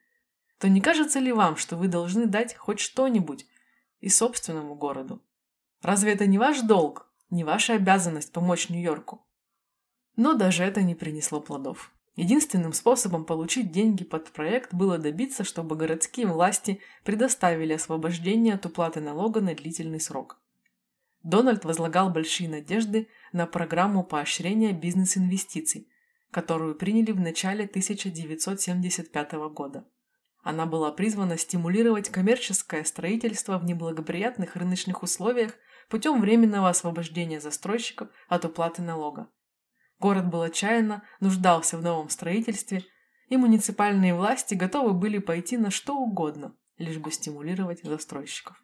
то не кажется ли вам, что вы должны дать хоть что-нибудь и собственному городу? Разве это не ваш долг, не ваша обязанность помочь Нью-Йорку? Но даже это не принесло плодов. Единственным способом получить деньги под проект было добиться, чтобы городские власти предоставили освобождение от уплаты налога на длительный срок. Дональд возлагал большие надежды на программу поощрения бизнес-инвестиций, которую приняли в начале 1975 года. Она была призвана стимулировать коммерческое строительство в неблагоприятных рыночных условиях путем временного освобождения застройщиков от уплаты налога. Город был отчаянно нуждался в новом строительстве, и муниципальные власти готовы были пойти на что угодно, лишь бы стимулировать застройщиков.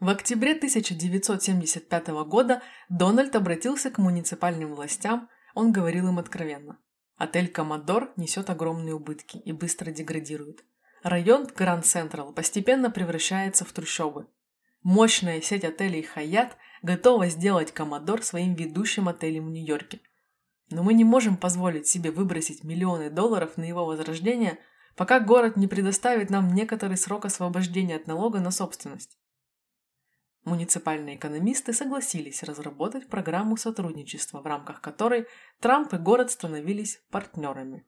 В октябре 1975 года Дональд обратился к муниципальным властям, он говорил им откровенно. Отель «Коммодор» несет огромные убытки и быстро деградирует. Район Гранд Централ постепенно превращается в трущобы. Мощная сеть отелей «Хаят» готова сделать «Коммодор» своим ведущим отелем в Нью-Йорке – но мы не можем позволить себе выбросить миллионы долларов на его возрождение, пока город не предоставит нам некоторый срок освобождения от налога на собственность. Муниципальные экономисты согласились разработать программу сотрудничества, в рамках которой Трамп и город становились партнерами.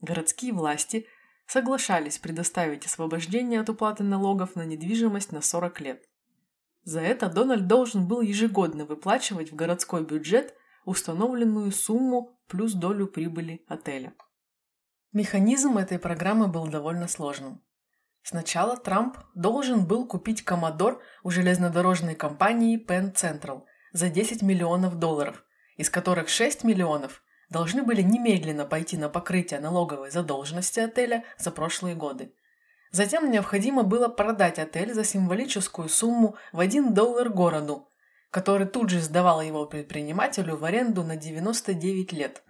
Городские власти соглашались предоставить освобождение от уплаты налогов на недвижимость на 40 лет. За это Дональд должен был ежегодно выплачивать в городской бюджет установленную сумму плюс долю прибыли отеля. Механизм этой программы был довольно сложным. Сначала Трамп должен был купить Commodore у железнодорожной компании Penn Central за 10 миллионов долларов, из которых 6 миллионов должны были немедленно пойти на покрытие налоговой задолженности отеля за прошлые годы. Затем необходимо было продать отель за символическую сумму в 1 доллар городу, который тут же сдавал его предпринимателю в аренду на 99 лет.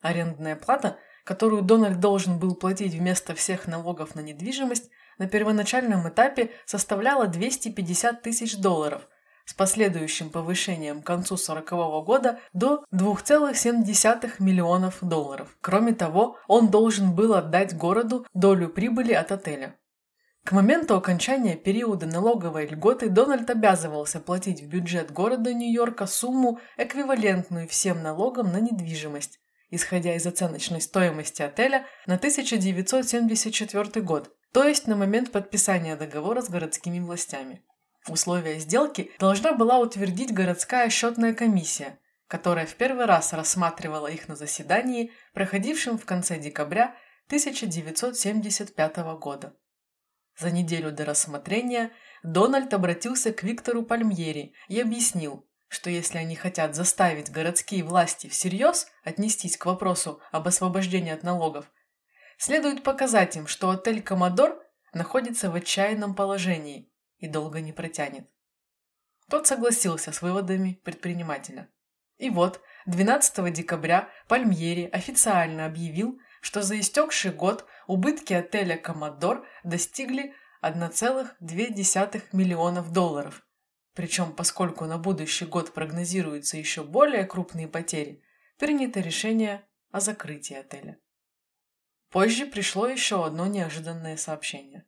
Арендная плата, которую Дональд должен был платить вместо всех налогов на недвижимость, на первоначальном этапе составляла 250 тысяч долларов с последующим повышением к концу 1940 года до 2,7 миллионов долларов. Кроме того, он должен был отдать городу долю прибыли от отеля. К моменту окончания периода налоговой льготы Дональд обязывался платить в бюджет города Нью-Йорка сумму, эквивалентную всем налогам на недвижимость, исходя из оценочной стоимости отеля на 1974 год, то есть на момент подписания договора с городскими властями. Условия сделки должна была утвердить городская счетная комиссия, которая в первый раз рассматривала их на заседании, проходившем в конце декабря 1975 года. За неделю до рассмотрения Дональд обратился к Виктору Пальмьери и объяснил, что если они хотят заставить городские власти всерьез отнестись к вопросу об освобождении от налогов, следует показать им, что отель «Коммодор» находится в отчаянном положении и долго не протянет. Тот согласился с выводами предпринимателя. И вот, 12 декабря Пальмьери официально объявил, что за истекший год убытки отеля «Коммодор» достигли 1,2 миллионов долларов. Причем, поскольку на будущий год прогнозируются еще более крупные потери, принято решение о закрытии отеля. Позже пришло еще одно неожиданное сообщение.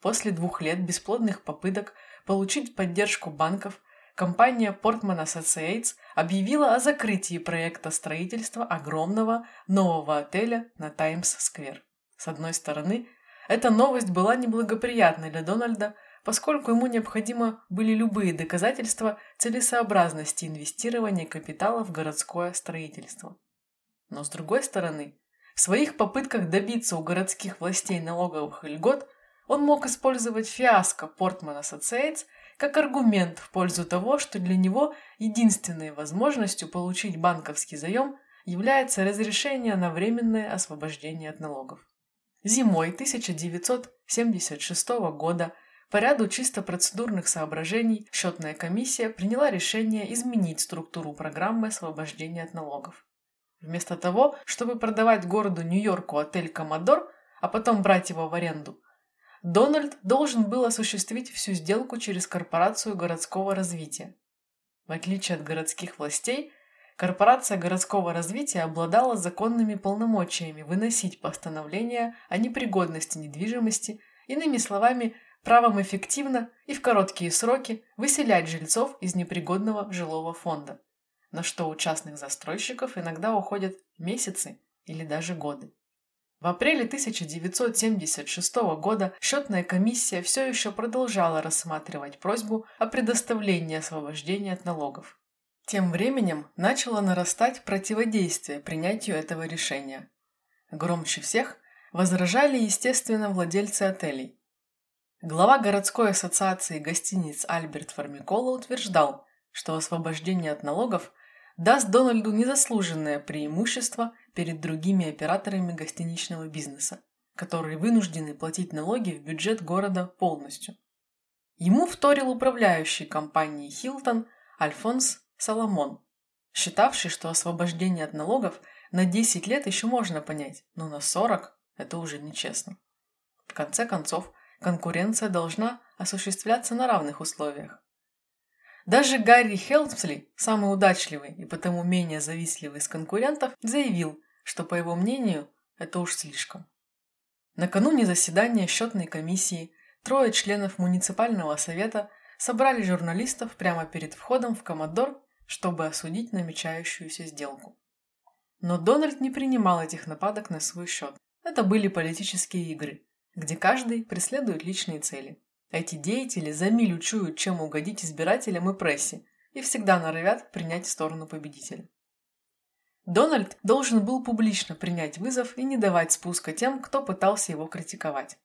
После двух лет бесплодных попыток получить поддержку банков компания Portman Associates объявила о закрытии проекта строительства огромного нового отеля на Таймс-сквер. С одной стороны, эта новость была неблагоприятной для Дональда, поскольку ему необходимы были любые доказательства целесообразности инвестирования капитала в городское строительство. Но с другой стороны, в своих попытках добиться у городских властей налоговых льгот он мог использовать фиаско Portman Associates как аргумент в пользу того, что для него единственной возможностью получить банковский заем является разрешение на временное освобождение от налогов. Зимой 1976 года по ряду чисто процедурных соображений счетная комиссия приняла решение изменить структуру программы освобождения от налогов. Вместо того, чтобы продавать городу Нью-Йорку отель «Коммодор», а потом брать его в аренду, Дональд должен был осуществить всю сделку через корпорацию городского развития. В отличие от городских властей, корпорация городского развития обладала законными полномочиями выносить постановления о непригодности недвижимости, иными словами, правом эффективно и в короткие сроки выселять жильцов из непригодного жилого фонда, на что у частных застройщиков иногда уходят месяцы или даже годы. В апреле 1976 года счетная комиссия все еще продолжала рассматривать просьбу о предоставлении освобождения от налогов. Тем временем начало нарастать противодействие принятию этого решения. Громче всех возражали, естественно, владельцы отелей. Глава городской ассоциации гостиниц Альберт Формикола утверждал, что освобождение от налогов даст Дональду незаслуженное преимущество перед другими операторами гостиничного бизнеса, которые вынуждены платить налоги в бюджет города полностью. Ему вторил управляющий компанией Хилтон Альфонс Соломон, считавший, что освобождение от налогов на 10 лет еще можно понять, но на 40 это уже нечестно. В конце концов, конкуренция должна осуществляться на равных условиях. Даже Гарри Хелмсли, самый удачливый и потому менее завистливый из конкурентов, заявил, что, по его мнению, это уж слишком. Накануне заседания счетной комиссии трое членов муниципального совета собрали журналистов прямо перед входом в Комодор, чтобы осудить намечающуюся сделку. Но Дональд не принимал этих нападок на свой счет. Это были политические игры, где каждый преследует личные цели. Эти деятели за милю чуют, чем угодить избирателям и прессе, и всегда норовят принять сторону победителя. Дональд должен был публично принять вызов и не давать спуска тем, кто пытался его критиковать.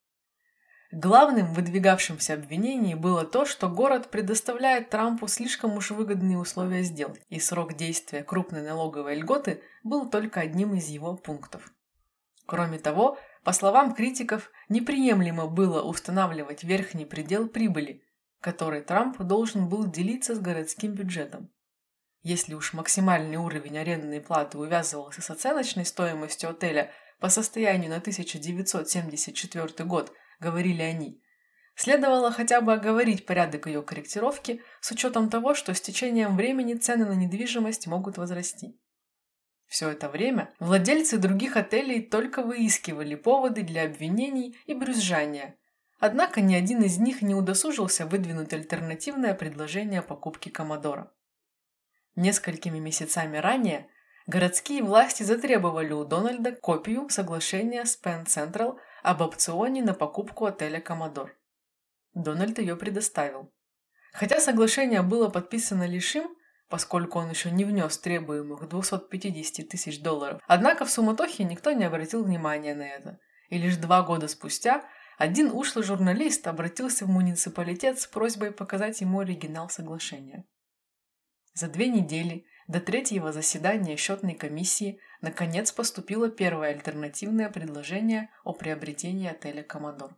Главным выдвигавшимся обвинением было то, что город предоставляет Трампу слишком уж выгодные условия сделки, и срок действия крупной налоговой льготы был только одним из его пунктов. Кроме того, по словам критиков, неприемлемо было устанавливать верхний предел прибыли, который Трамп должен был делиться с городским бюджетом. Если уж максимальный уровень арендной платы увязывался с оценочной стоимостью отеля по состоянию на 1974 год, говорили они, следовало хотя бы оговорить порядок ее корректировки с учетом того, что с течением времени цены на недвижимость могут возрасти. Все это время владельцы других отелей только выискивали поводы для обвинений и брюзжания. Однако ни один из них не удосужился выдвинуть альтернативное предложение о покупке Комодора. Несколькими месяцами ранее городские власти затребовали у Дональда копию соглашения с Penn Central об опционе на покупку отеля Комодор. Дональд ее предоставил. Хотя соглашение было подписано лишь им, поскольку он еще не внес требуемых 250 тысяч долларов. Однако в суматохе никто не обратил внимания на это. И лишь два года спустя один ушлый журналист обратился в муниципалитет с просьбой показать ему оригинал соглашения. За две недели до третьего заседания счетной комиссии наконец поступило первое альтернативное предложение о приобретении отеля «Коммодор».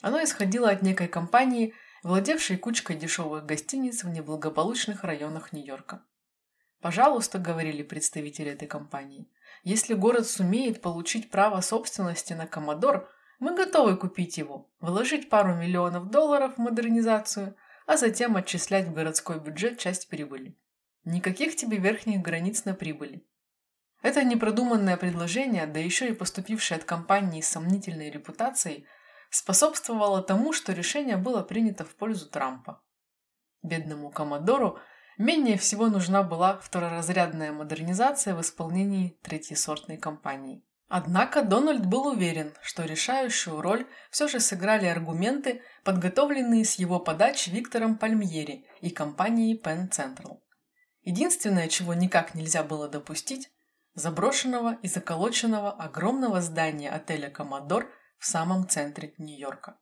Оно исходило от некой компании, владевшей кучкой дешевых гостиниц в неблагополучных районах Нью-Йорка. «Пожалуйста», — говорили представители этой компании, «если город сумеет получить право собственности на Коммодор, мы готовы купить его, вложить пару миллионов долларов в модернизацию, а затем отчислять в городской бюджет часть прибыли. Никаких тебе верхних границ на прибыли. Это непродуманное предложение, да еще и поступившее от компании с сомнительной репутацией, способствовало тому, что решение было принято в пользу Трампа. Бедному Комодору менее всего нужна была второразрядная модернизация в исполнении третьесортной компании. Однако Дональд был уверен, что решающую роль все же сыграли аргументы, подготовленные с его подач Виктором Пальмьери и компанией Penn Central. Единственное, чего никак нельзя было допустить, заброшенного и заколоченного огромного здания отеля «Коммодор» в самом центре Нью-Йорка.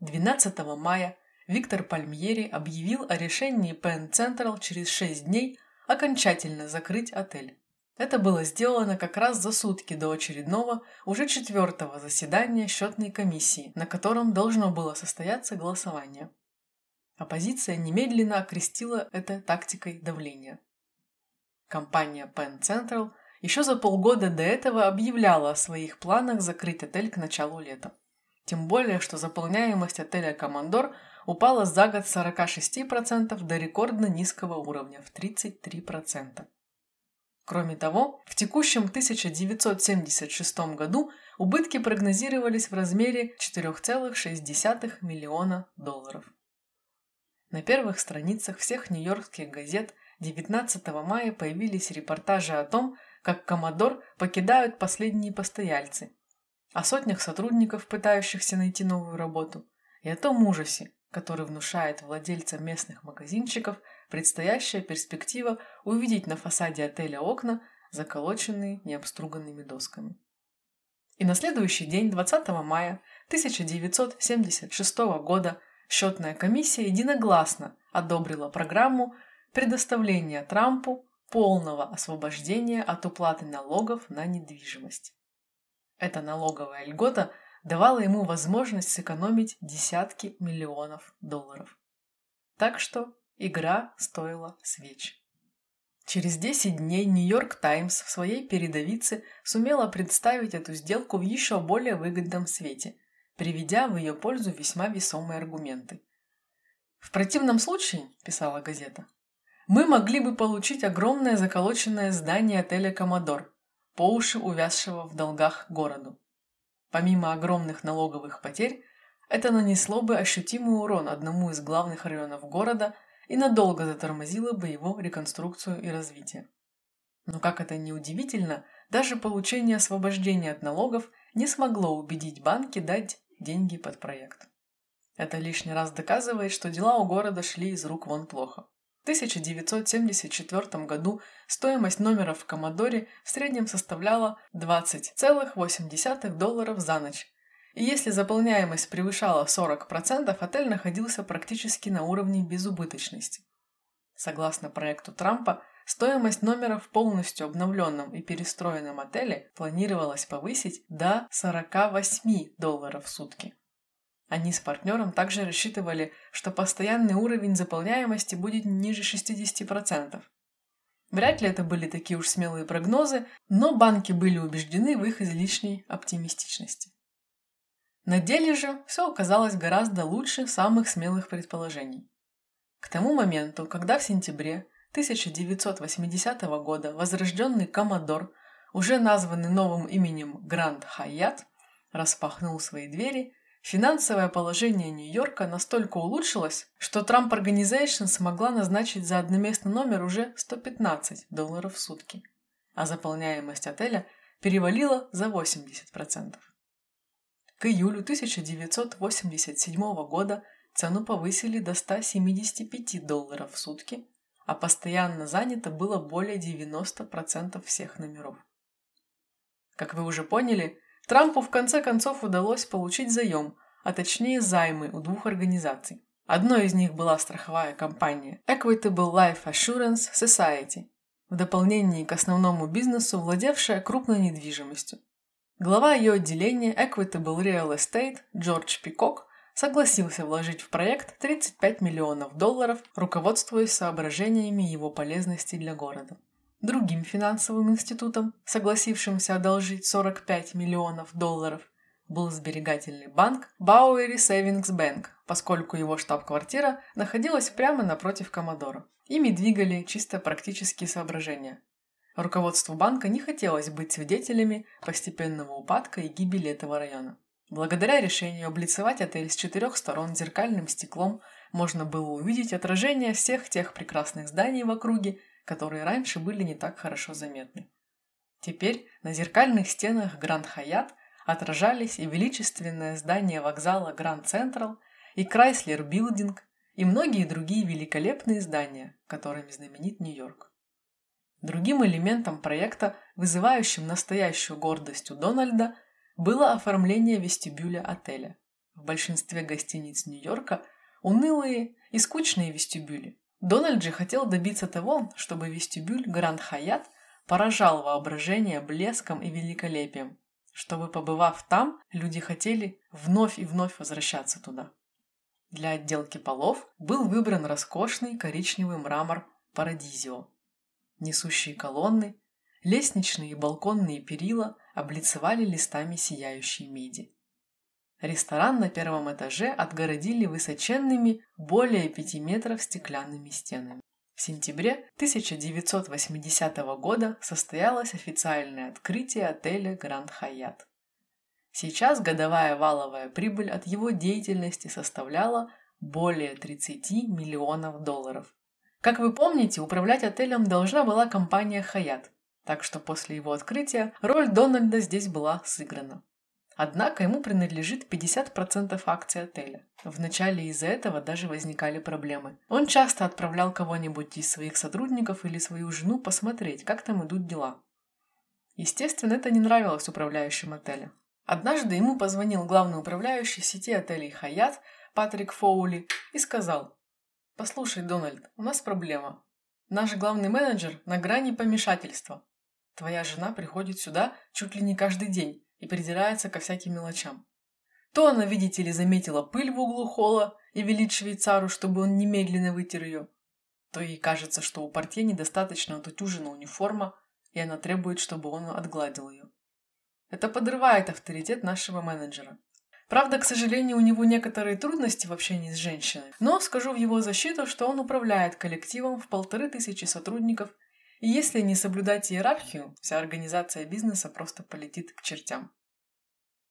12 мая Виктор Пальмьери объявил о решении Penn Central через 6 дней окончательно закрыть отель. Это было сделано как раз за сутки до очередного, уже четвертого заседания счетной комиссии, на котором должно было состояться голосование. Оппозиция немедленно окрестила это тактикой давления. Компания Penn Central еще за полгода до этого объявляла о своих планах закрыть отель к началу лета. Тем более, что заполняемость отеля «Командор» упала за год с 46% до рекордно низкого уровня в 33%. Кроме того, в текущем 1976 году убытки прогнозировались в размере 4,6 миллиона долларов. На первых страницах всех нью-йоркских газет 19 мая появились репортажи о том, как Комодор покидают последние постояльцы, о сотнях сотрудников, пытающихся найти новую работу, и о том ужасе, который внушает владельцам местных магазинчиков предстоящая перспектива увидеть на фасаде отеля окна, заколоченные необструганными досками. И на следующий день, 20 мая 1976 года, счетная комиссия единогласно одобрила программу предоставления Трампу полного освобождения от уплаты налогов на недвижимость. Эта налоговая льгота – давала ему возможность сэкономить десятки миллионов долларов. Так что игра стоила свеч. Через 10 дней Нью-Йорк Таймс в своей передовице сумела представить эту сделку в еще более выгодном свете, приведя в ее пользу весьма весомые аргументы. «В противном случае, — писала газета, — мы могли бы получить огромное заколоченное здание отеля «Коммодор», по уши увязшего в долгах городу. Помимо огромных налоговых потерь, это нанесло бы ощутимый урон одному из главных районов города и надолго затормозило бы его реконструкцию и развитие. Но как это ни удивительно, даже получение освобождения от налогов не смогло убедить банки дать деньги под проект. Это лишний раз доказывает, что дела у города шли из рук вон плохо. 1974 году стоимость номера в Коммодоре в среднем составляла 20,8 долларов за ночь. И если заполняемость превышала 40%, отель находился практически на уровне безубыточности. Согласно проекту Трампа, стоимость номера в полностью обновленном и перестроенном отеле планировалось повысить до 48 долларов в сутки. Они с партнером также рассчитывали, что постоянный уровень заполняемости будет ниже 60%. Вряд ли это были такие уж смелые прогнозы, но банки были убеждены в их излишней оптимистичности. На деле же все оказалось гораздо лучше самых смелых предположений. К тому моменту, когда в сентябре 1980 года возрожденный Коммодор, уже названный новым именем Гранд Хайят, распахнул свои двери – Финансовое положение Нью-Йорка настолько улучшилось, что Trump Organization смогла назначить за одноместный номер уже 115 долларов в сутки, а заполняемость отеля перевалила за 80%. К июлю 1987 года цену повысили до 175 долларов в сутки, а постоянно занято было более 90% всех номеров. Как вы уже поняли, Трампу в конце концов удалось получить заем, а точнее займы у двух организаций. Одной из них была страховая компания Equitable Life Assurance Society, в дополнение к основному бизнесу, владевшая крупной недвижимостью. Глава ее отделения Equitable Real Estate Джордж Пикок согласился вложить в проект 35 миллионов долларов, руководствуясь соображениями его полезности для города. Другим финансовым институтом, согласившимся одолжить 45 миллионов долларов, был сберегательный банк Bowery Savings Bank, поскольку его штаб-квартира находилась прямо напротив Комодора. Ими двигали чисто практические соображения. Руководству банка не хотелось быть свидетелями постепенного упадка и гибели этого района. Благодаря решению облицевать отель с четырех сторон зеркальным стеклом можно было увидеть отражение всех тех прекрасных зданий в округе, которые раньше были не так хорошо заметны. Теперь на зеркальных стенах Гранд Хаят отражались и величественное здание вокзала Гранд Централ, и Крайслер Билдинг, и многие другие великолепные здания, которыми знаменит Нью-Йорк. Другим элементом проекта, вызывающим настоящую гордость у Дональда, было оформление вестибюля отеля. В большинстве гостиниц Нью-Йорка унылые и скучные вестибюли, Дональд же хотел добиться того, чтобы вестибюль Гранд Хаят поражал воображение блеском и великолепием, чтобы, побывав там, люди хотели вновь и вновь возвращаться туда. Для отделки полов был выбран роскошный коричневый мрамор Парадизио. Несущие колонны, лестничные и балконные перила облицевали листами сияющей меди. Ресторан на первом этаже отгородили высоченными, более пяти метров стеклянными стенами. В сентябре 1980 года состоялось официальное открытие отеля Гранд Хаят. Сейчас годовая валовая прибыль от его деятельности составляла более 30 миллионов долларов. Как вы помните, управлять отелем должна была компания Хаят, так что после его открытия роль Дональда здесь была сыграна. Однако ему принадлежит 50% акций отеля. Вначале из-за этого даже возникали проблемы. Он часто отправлял кого-нибудь из своих сотрудников или свою жену посмотреть, как там идут дела. Естественно, это не нравилось управляющим отеля. Однажды ему позвонил главный управляющий сети отелей «Хаят» Патрик Фоули и сказал, «Послушай, Дональд, у нас проблема. Наш главный менеджер на грани помешательства. Твоя жена приходит сюда чуть ли не каждый день и придирается ко всяким мелочам. То она, видите ли, заметила пыль в углу холла и велит швейцару, чтобы он немедленно вытер ее, то ей кажется, что у портье недостаточно отутюжена униформа, и она требует, чтобы он отгладил ее. Это подрывает авторитет нашего менеджера. Правда, к сожалению, у него некоторые трудности в общении с женщиной, но скажу в его защиту, что он управляет коллективом в полторы тысячи сотрудников и если не соблюдать иерархию, вся организация бизнеса просто полетит к чертям.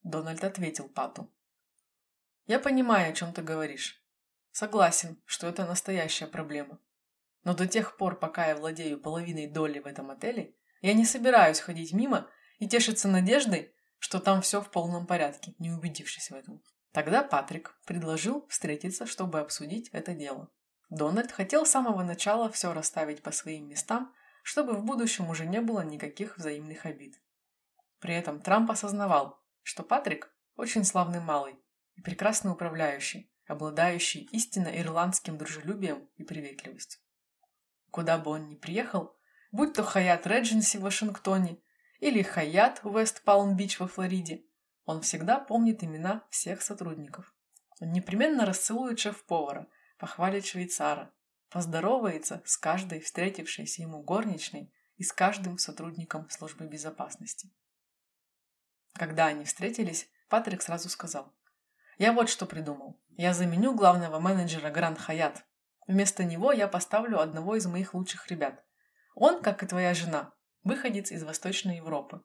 Дональд ответил Пату. Я понимаю, о чем ты говоришь. Согласен, что это настоящая проблема. Но до тех пор, пока я владею половиной доли в этом отеле, я не собираюсь ходить мимо и тешиться надеждой, что там все в полном порядке, не убедившись в этом. Тогда Патрик предложил встретиться, чтобы обсудить это дело. Дональд хотел с самого начала все расставить по своим местам чтобы в будущем уже не было никаких взаимных обид. При этом Трамп осознавал, что Патрик очень славный малый и прекрасный управляющий, обладающий истинно ирландским дружелюбием и приветливостью. Куда бы он ни приехал, будь то Хаят Редженси в Вашингтоне или Хаят Вест Палм-Бич во Флориде, он всегда помнит имена всех сотрудников. Он непременно расцелует шеф-повара, похвалит швейцара, поздоровается с каждой встретившейся ему горничной и с каждым сотрудником службы безопасности. Когда они встретились, Патрик сразу сказал. «Я вот что придумал. Я заменю главного менеджера Гранд Хаят. Вместо него я поставлю одного из моих лучших ребят. Он, как и твоя жена, выходец из Восточной Европы.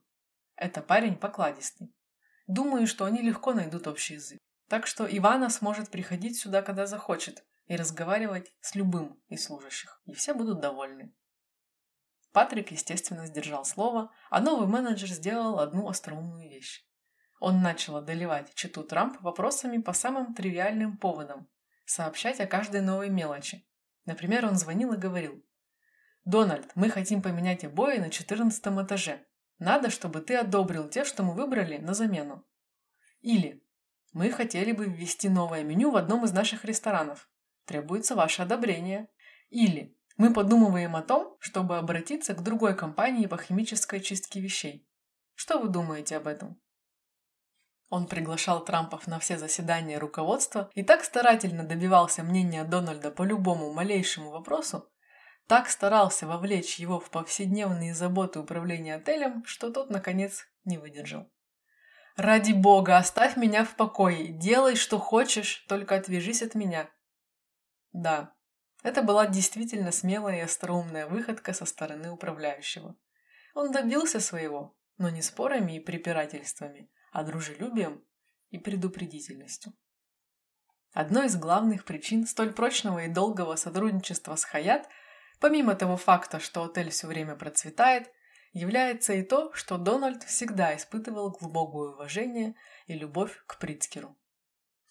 Это парень покладистый. Думаю, что они легко найдут общий язык. Так что Ивана сможет приходить сюда, когда захочет, и разговаривать с любым из служащих, и все будут довольны. Патрик, естественно, сдержал слово, а новый менеджер сделал одну остроумную вещь. Он начал одолевать читу Трамп вопросами по самым тривиальным поводам, сообщать о каждой новой мелочи. Например, он звонил и говорил, «Дональд, мы хотим поменять обои на четырнадцатом этаже. Надо, чтобы ты одобрил те, что мы выбрали, на замену». Или «Мы хотели бы ввести новое меню в одном из наших ресторанов требуется ваше одобрение. Или мы подумываем о том, чтобы обратиться к другой компании по химической чистке вещей. Что вы думаете об этом? Он приглашал Трампов на все заседания руководства и так старательно добивался мнения Дональда по любому малейшему вопросу, так старался вовлечь его в повседневные заботы управления отелем, что тот, наконец, не выдержал. «Ради бога, оставь меня в покое, делай, что хочешь, только отвяжись от меня», да, это была действительно смелая и остроумная выходка со стороны управляющего. Он добился своего, но не спорами и препирательствами, а дружелюбием и предупредительностью. Одной из главных причин столь прочного и долгого сотрудничества с Хаят, помимо того факта, что отель все время процветает, является и то, что Дональд всегда испытывал глубокое уважение и любовь к Прицкеру.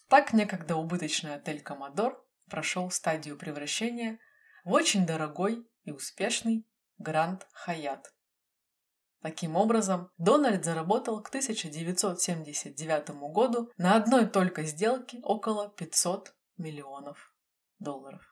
Так некогда убыточный отель «Коммодор» прошел стадию превращения в очень дорогой и успешный Гранд Хаят. Таким образом, Дональд заработал к 1979 году на одной только сделке около 500 миллионов долларов.